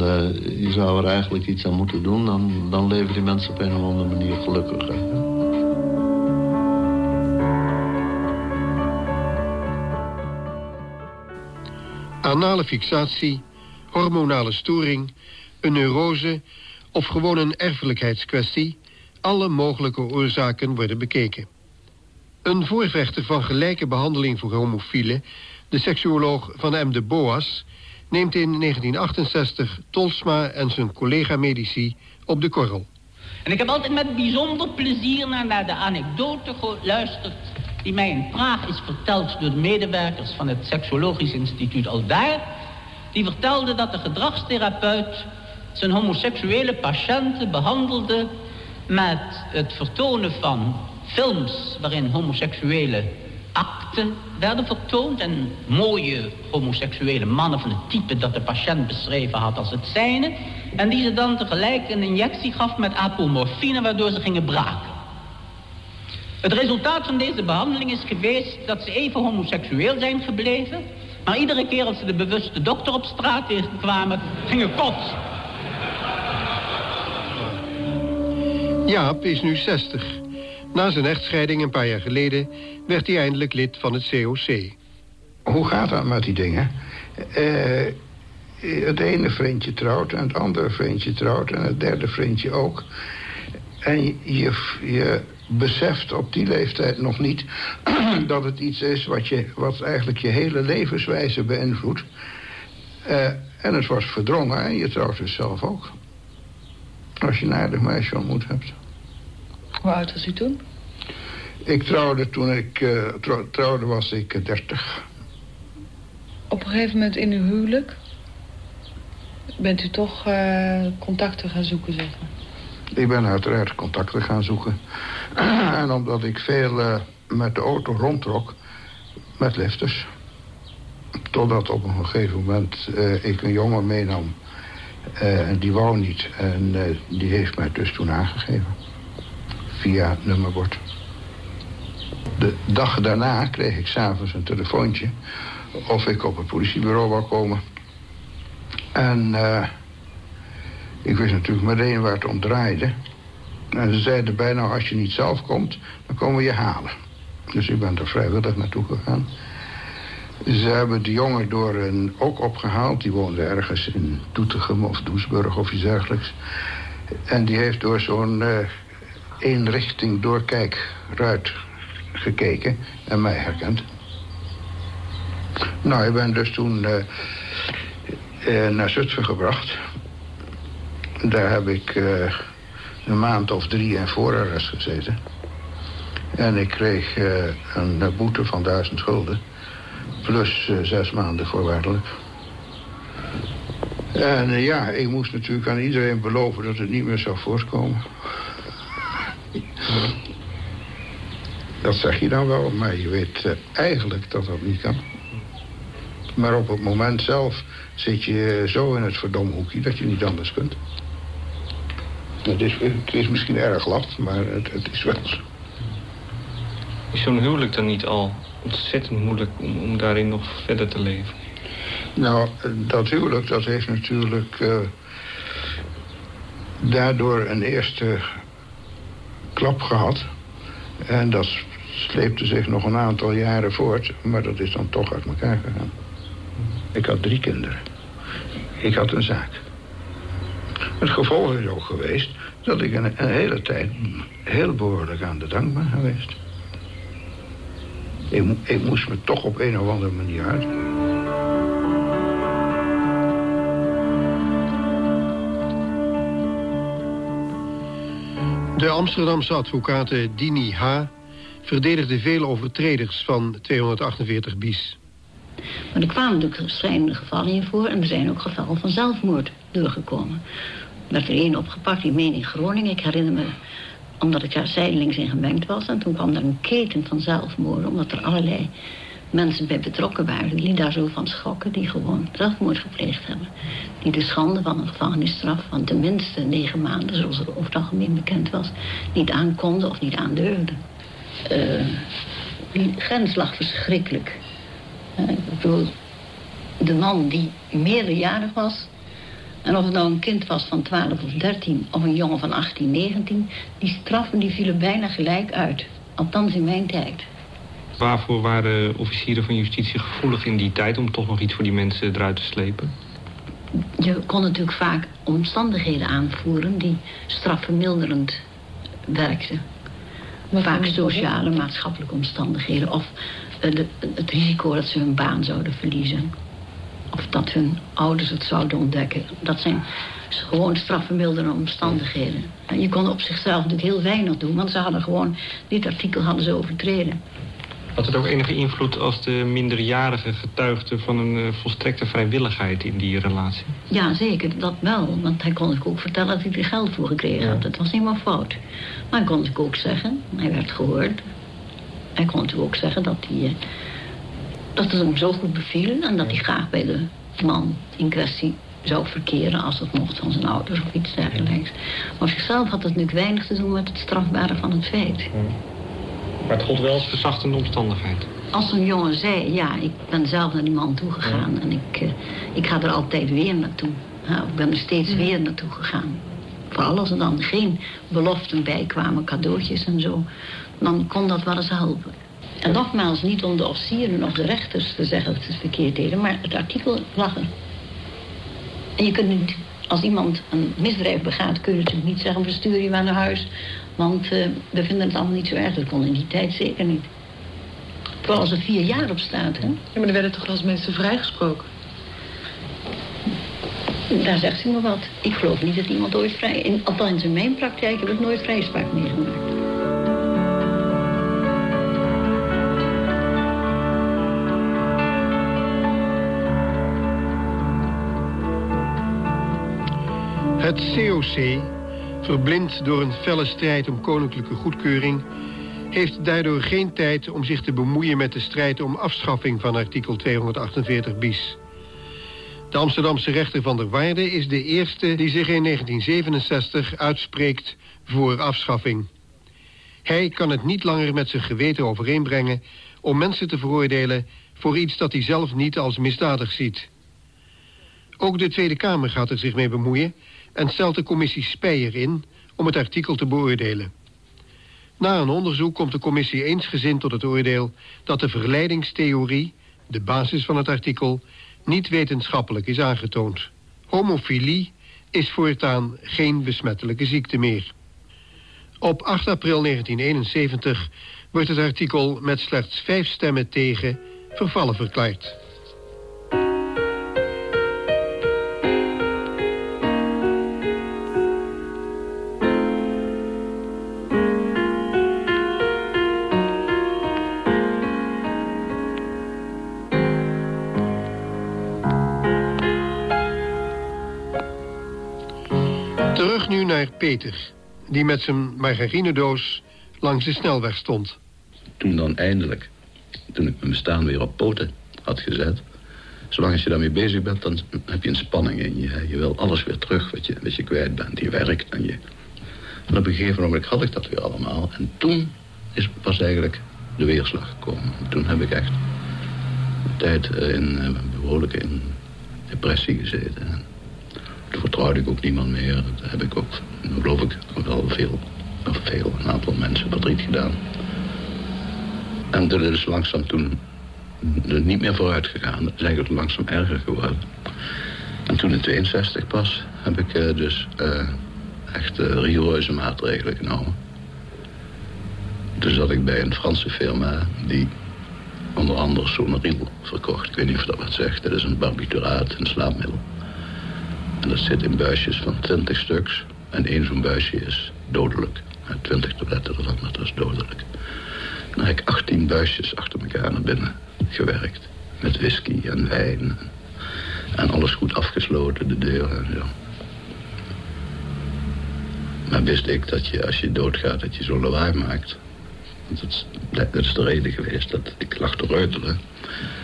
Je zou er eigenlijk iets aan moeten doen... dan, dan leven die mensen op een of andere manier gelukkiger. Anale fixatie, hormonale storing, een neurose of gewoon een erfelijkheidskwestie... alle mogelijke oorzaken worden bekeken. Een voorvechter van gelijke behandeling voor homofielen de seksuoloog van M. de Boas neemt in 1968 Tolsma en zijn collega-medici op de korrel. En ik heb altijd met bijzonder plezier naar, naar de anekdote geluisterd... die mij in Praag is verteld door de medewerkers van het Seksuologisch Instituut Aldaar. Die vertelde dat de gedragstherapeut zijn homoseksuele patiënten behandelde... met het vertonen van films waarin homoseksuele akten werden vertoond... en mooie homoseksuele mannen van het type dat de patiënt beschreven had als het zijne... en die ze dan tegelijk een injectie gaf met apomorfine waardoor ze gingen braken. Het resultaat van deze behandeling is geweest dat ze even homoseksueel zijn gebleven... maar iedere keer als ze de bewuste dokter op straat tegenkwamen, gingen kotsen. Jaap is nu 60. Na zijn echtscheiding een paar jaar geleden werd hij eindelijk lid van het COC. Hoe gaat dat met die dingen? Uh, het ene vriendje trouwt en het andere vriendje trouwt en het derde vriendje ook. En je, je beseft op die leeftijd nog niet dat het iets is wat, je, wat eigenlijk je hele levenswijze beïnvloedt. Uh, en het wordt verdrongen en je trouwt dus zelf ook. Als je een aardig meisje ontmoet hebt. Hoe oud was u toen? Ik trouwde toen ik uh, trouwde was ik 30. Op een gegeven moment in uw huwelijk bent u toch uh, contacten gaan zoeken, zeg maar? Ik ben uiteraard contacten gaan zoeken. en omdat ik veel uh, met de auto rondtrok, met lifters. Totdat op een gegeven moment ik een jongen meenam. en die wou niet. En die heeft mij dus toen aangegeven. Via nummerbord. De dag daarna kreeg ik s'avonds een telefoontje... of ik op het politiebureau wou komen. En ik wist natuurlijk meteen waar het om draaide. En ze zeiden bijna, als je niet zelf komt, dan komen we je halen. Dus ik ben er vrijwillig naartoe gegaan. Ze hebben de jongen door een ook opgehaald. Die woonde ergens in Doetinchem of Doesburg of iets dergelijks. En die heeft door zo'n uh, eenrichting doorkijkruit gekeken en mij herkend. Nou, ik ben dus toen uh, uh, naar Zutphen gebracht. Daar heb ik uh, een maand of drie in voorarrest gezeten. En ik kreeg een boete van duizend gulden. Plus zes maanden voorwaardelijk. En ja, ik moest natuurlijk aan iedereen beloven dat het niet meer zou voortkomen. Dat zeg je dan wel, maar je weet eigenlijk dat dat niet kan. Maar op het moment zelf zit je zo in het verdomme hoekje dat je niet anders kunt. Het is, het is misschien erg laf, maar het, het is wel zo. Is zo'n huwelijk dan niet al ontzettend moeilijk om, om daarin nog verder te leven? Nou, dat huwelijk dat heeft natuurlijk uh, daardoor een eerste klap gehad. En dat sleepte zich nog een aantal jaren voort, maar dat is dan toch uit elkaar gegaan. Ik had drie kinderen. Ik had een zaak. Het gevolg is ook geweest dat ik een, een hele tijd heel behoorlijk aan de dank ben geweest. Ik, ik, moest me toch op een of andere manier uit. De Amsterdamse advocate Dini H. verdedigde vele overtreders van 248 bis. Maar er kwamen natuurlijk verschillende gevallen in voor... en er zijn ook gevallen van zelfmoord doorgekomen. Er werd er één opgepakt, die meen in Groningen. Ik herinner me, omdat ik daar zijdelings in gemengd was... en toen kwam er een keten van zelfmoorden... omdat er allerlei mensen bij betrokken waren... die daar zo van schokken, die gewoon zelfmoord gepleegd hebben. Die de schande van een gevangenisstraf van tenminste negen maanden... zoals er over het algemeen bekend was... niet aankonden of niet aandurfden. Uh, die grens lag verschrikkelijk... Uh, ik bedoel, de man die meerderjarig was... en of het nou een kind was van 12 of 13... of een jongen van 18, 19... die straffen die vielen bijna gelijk uit. Althans in mijn tijd. Waarvoor waren officieren van justitie gevoelig in die tijd... om toch nog iets voor die mensen eruit te slepen? Je kon natuurlijk vaak omstandigheden aanvoeren... die strafvermilderend werkten. Vaak sociale, maatschappelijke omstandigheden... of de, het risico dat ze hun baan zouden verliezen. Of dat hun ouders het zouden ontdekken. Dat zijn gewoon strafvermilderende omstandigheden. En je kon op zichzelf natuurlijk heel weinig doen... want ze hadden gewoon... dit artikel hadden ze overtreden. Had het ook enige invloed als de minderjarige getuigde... van een uh, volstrekte vrijwilligheid in die relatie? Ja, zeker. Dat wel. Want hij kon zich ook vertellen dat hij er geld voor gekregen had. Dat was helemaal fout. Maar hij kon zich ook zeggen... hij werd gehoord... Hij kon natuurlijk ook zeggen dat, hij, uh, dat het hem zo goed beviel... en dat hij graag bij de man in kwestie zou verkeren... als het mocht van zijn ouders of iets dergelijks. Maar zichzelf had het natuurlijk weinig te doen met het strafbare van het feit. Maar het gold wel als verzachtende omstandigheid. Als een jongen zei, ja, ik ben zelf naar die man toegegaan... Ja. en ik, uh, ik ga er altijd weer naartoe. Ja, ik ben er steeds ja. weer naartoe gegaan. Vooral als er dan geen beloften bij kwamen, cadeautjes en zo... dan kon dat wel eens helpen. En nogmaals, niet om de officieren of de rechters te zeggen dat ze het verkeerd deden... maar het artikel lag er. En je kunt niet, als iemand een misdrijf begaat... kun je natuurlijk niet zeggen, we sturen je maar naar huis... Want uh, we vinden het allemaal niet zo erg. Dat kon in die tijd zeker niet. Vooral als er vier jaar op staat, hè? Ja, maar er werden toch wel eens mensen vrijgesproken? Daar zegt u me wat. Ik geloof niet dat iemand ooit vrij... In, althans, in mijn praktijk heb ik nooit vrijspraak meegemaakt. Het COC verblind door een felle strijd om koninklijke goedkeuring... heeft daardoor geen tijd om zich te bemoeien met de strijd om afschaffing van artikel 248 bis. De Amsterdamse rechter van der Waarde is de eerste die zich in 1967 uitspreekt voor afschaffing. Hij kan het niet langer met zijn geweten overeenbrengen om mensen te veroordelen voor iets dat hij zelf niet als misdadig ziet. Ook de Tweede Kamer gaat er zich mee bemoeien en stelt de commissie Speyer in om het artikel te beoordelen. Na een onderzoek komt de commissie eensgezind tot het oordeel dat de verleidingstheorie, de basis van het artikel, niet wetenschappelijk is aangetoond. Homofilie is voortaan geen besmettelijke ziekte meer. Op 8 april 1971 wordt het artikel met slechts vijf stemmen tegen vervallen verklaard. Peter... die met zijn margarinedoos langs de snelweg stond. Toen dan eindelijk, toen ik mijn bestaan weer op poten had gezet... zolang als je daarmee bezig bent, dan heb je een spanning in je. Je wil alles weer terug wat je, wat je kwijt bent. Je werkt en je... En op een gegeven moment had ik dat weer allemaal. En toen is, was eigenlijk de weerslag gekomen. Toen heb ik echt een tijd eh, in, uh, behoorlijk in depressie gezeten. En toen vertrouwde ik ook niemand meer. Dat heb ik ook, geloof ik, wel veel, veel, een aantal mensen verdriet gedaan. En dat is langzaam toen niet meer vooruit gegaan. Dat is eigenlijk langzaam erger geworden. En toen in 62 pas heb ik uh, dus uh, echt uh, rigoureuze maatregelen genomen. Toen zat ik bij een Franse firma die onder andere Sonoril verkocht. Ik weet niet of dat wat zegt. Dat is een barbituraat, een slaapmiddel. En dat zit in buisjes van 20 stuks. En één zo'n buisje is dodelijk. 20 tabletten ervan, dat is dodelijk. Dan heb ik 18 buisjes achter elkaar naar binnen gewerkt. Met whisky en wijn. En alles goed afgesloten, de deuren en zo. Maar wist ik dat je, als je doodgaat, dat je zo lawaai maakt. Dat, dat is de reden geweest dat ik lag te reutelen.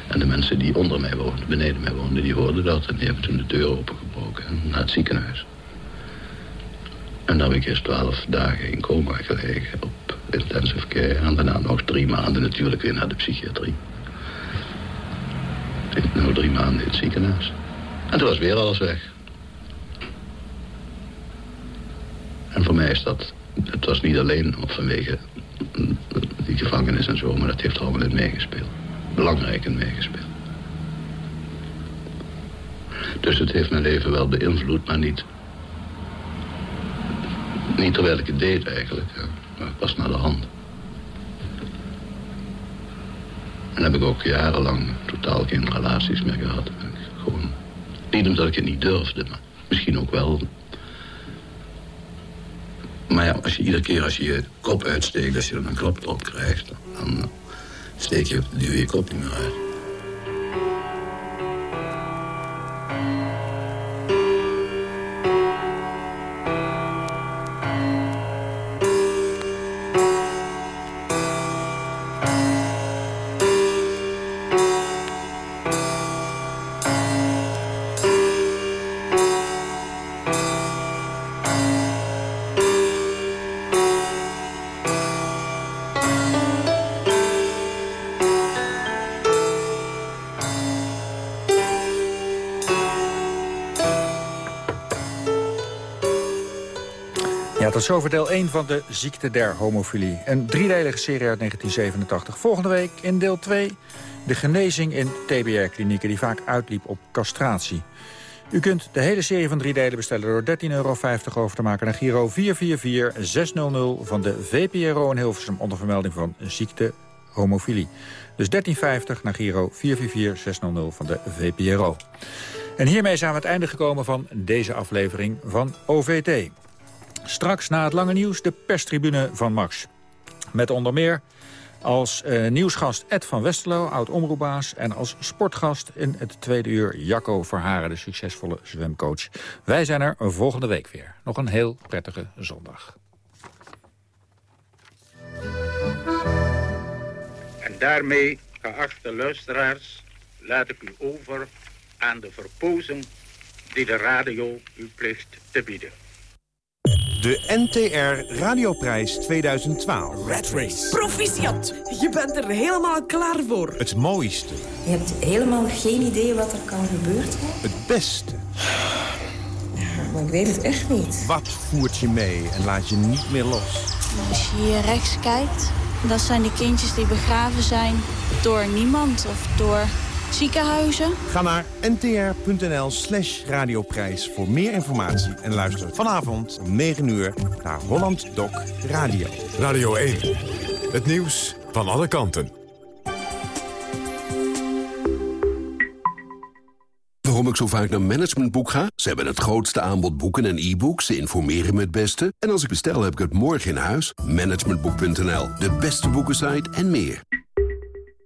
En de mensen die onder mij woonden, beneden mij woonden, die hoorden dat. En die hebben toen de deur opengebroken naar het ziekenhuis. En dan heb ik eerst twaalf dagen in coma gelegen op intensive care. En daarna nog drie maanden natuurlijk weer naar de psychiatrie. Ik nog drie maanden in het ziekenhuis. En toen was weer alles weg. En voor mij is dat... Het was niet alleen vanwege die gevangenis en zo... maar dat heeft er allemaal in meegespeeld. Belangrijk in meegespeeld. Dus het heeft mijn leven wel beïnvloed, maar niet... Niet terwijl ik het deed eigenlijk. Maar pas naar de hand. En heb ik ook jarenlang totaal geen relaties meer gehad. Gewoon, niet omdat ik het niet durfde, maar misschien ook wel. Maar ja, als je iedere keer als je je kop uitsteekt, als je dan een klap erop krijgt, dan steek je, duw je kop niet meer uit. Tot zover deel 1 van de ziekte der homofilie. Een driedelige serie uit 1987. Volgende week in deel 2 de genezing in TBR-klinieken... die vaak uitliep op castratie. U kunt de hele serie van drie delen bestellen door 13,50 euro over te maken naar Giro 444-600 van de VPRO in Hilversum onder vermelding van ziekte homofilie. Dus 13,50 naar Giro 444-600 van de VPRO. En hiermee zijn we aan het einde gekomen van deze aflevering van OVT. Straks na het lange nieuws de perstribune van Max. Met onder meer als uh, nieuwsgast Ed van Westerlo, oud-omroepbaas... en als sportgast in het tweede uur Jacco Verharen, de succesvolle zwemcoach. Wij zijn er volgende week weer. Nog een heel prettige zondag. En daarmee, geachte luisteraars, laat ik u over aan de verpozen die de radio u plicht te bieden. De NTR Radioprijs 2012. Red Race. Proficiat. Je bent er helemaal klaar voor. Het mooiste. Je hebt helemaal geen idee wat er kan gebeuren. Het beste. Ja, maar ik weet het echt niet. Wat voert je mee en laat je niet meer los? Als je hier rechts kijkt, dat zijn de kindjes die begraven zijn door niemand of door ziekenhuizen. Ga naar ntr.nl slash radioprijs voor meer informatie. En luister vanavond om 9 uur naar Holland Doc Radio. Radio 1. Het nieuws van alle kanten. Waarom ik zo vaak naar Managementboek ga? Ze hebben het grootste aanbod boeken en e-books. Ze informeren me het beste. En als ik bestel, heb ik het morgen in huis. Managementboek.nl, de beste boekensite en meer.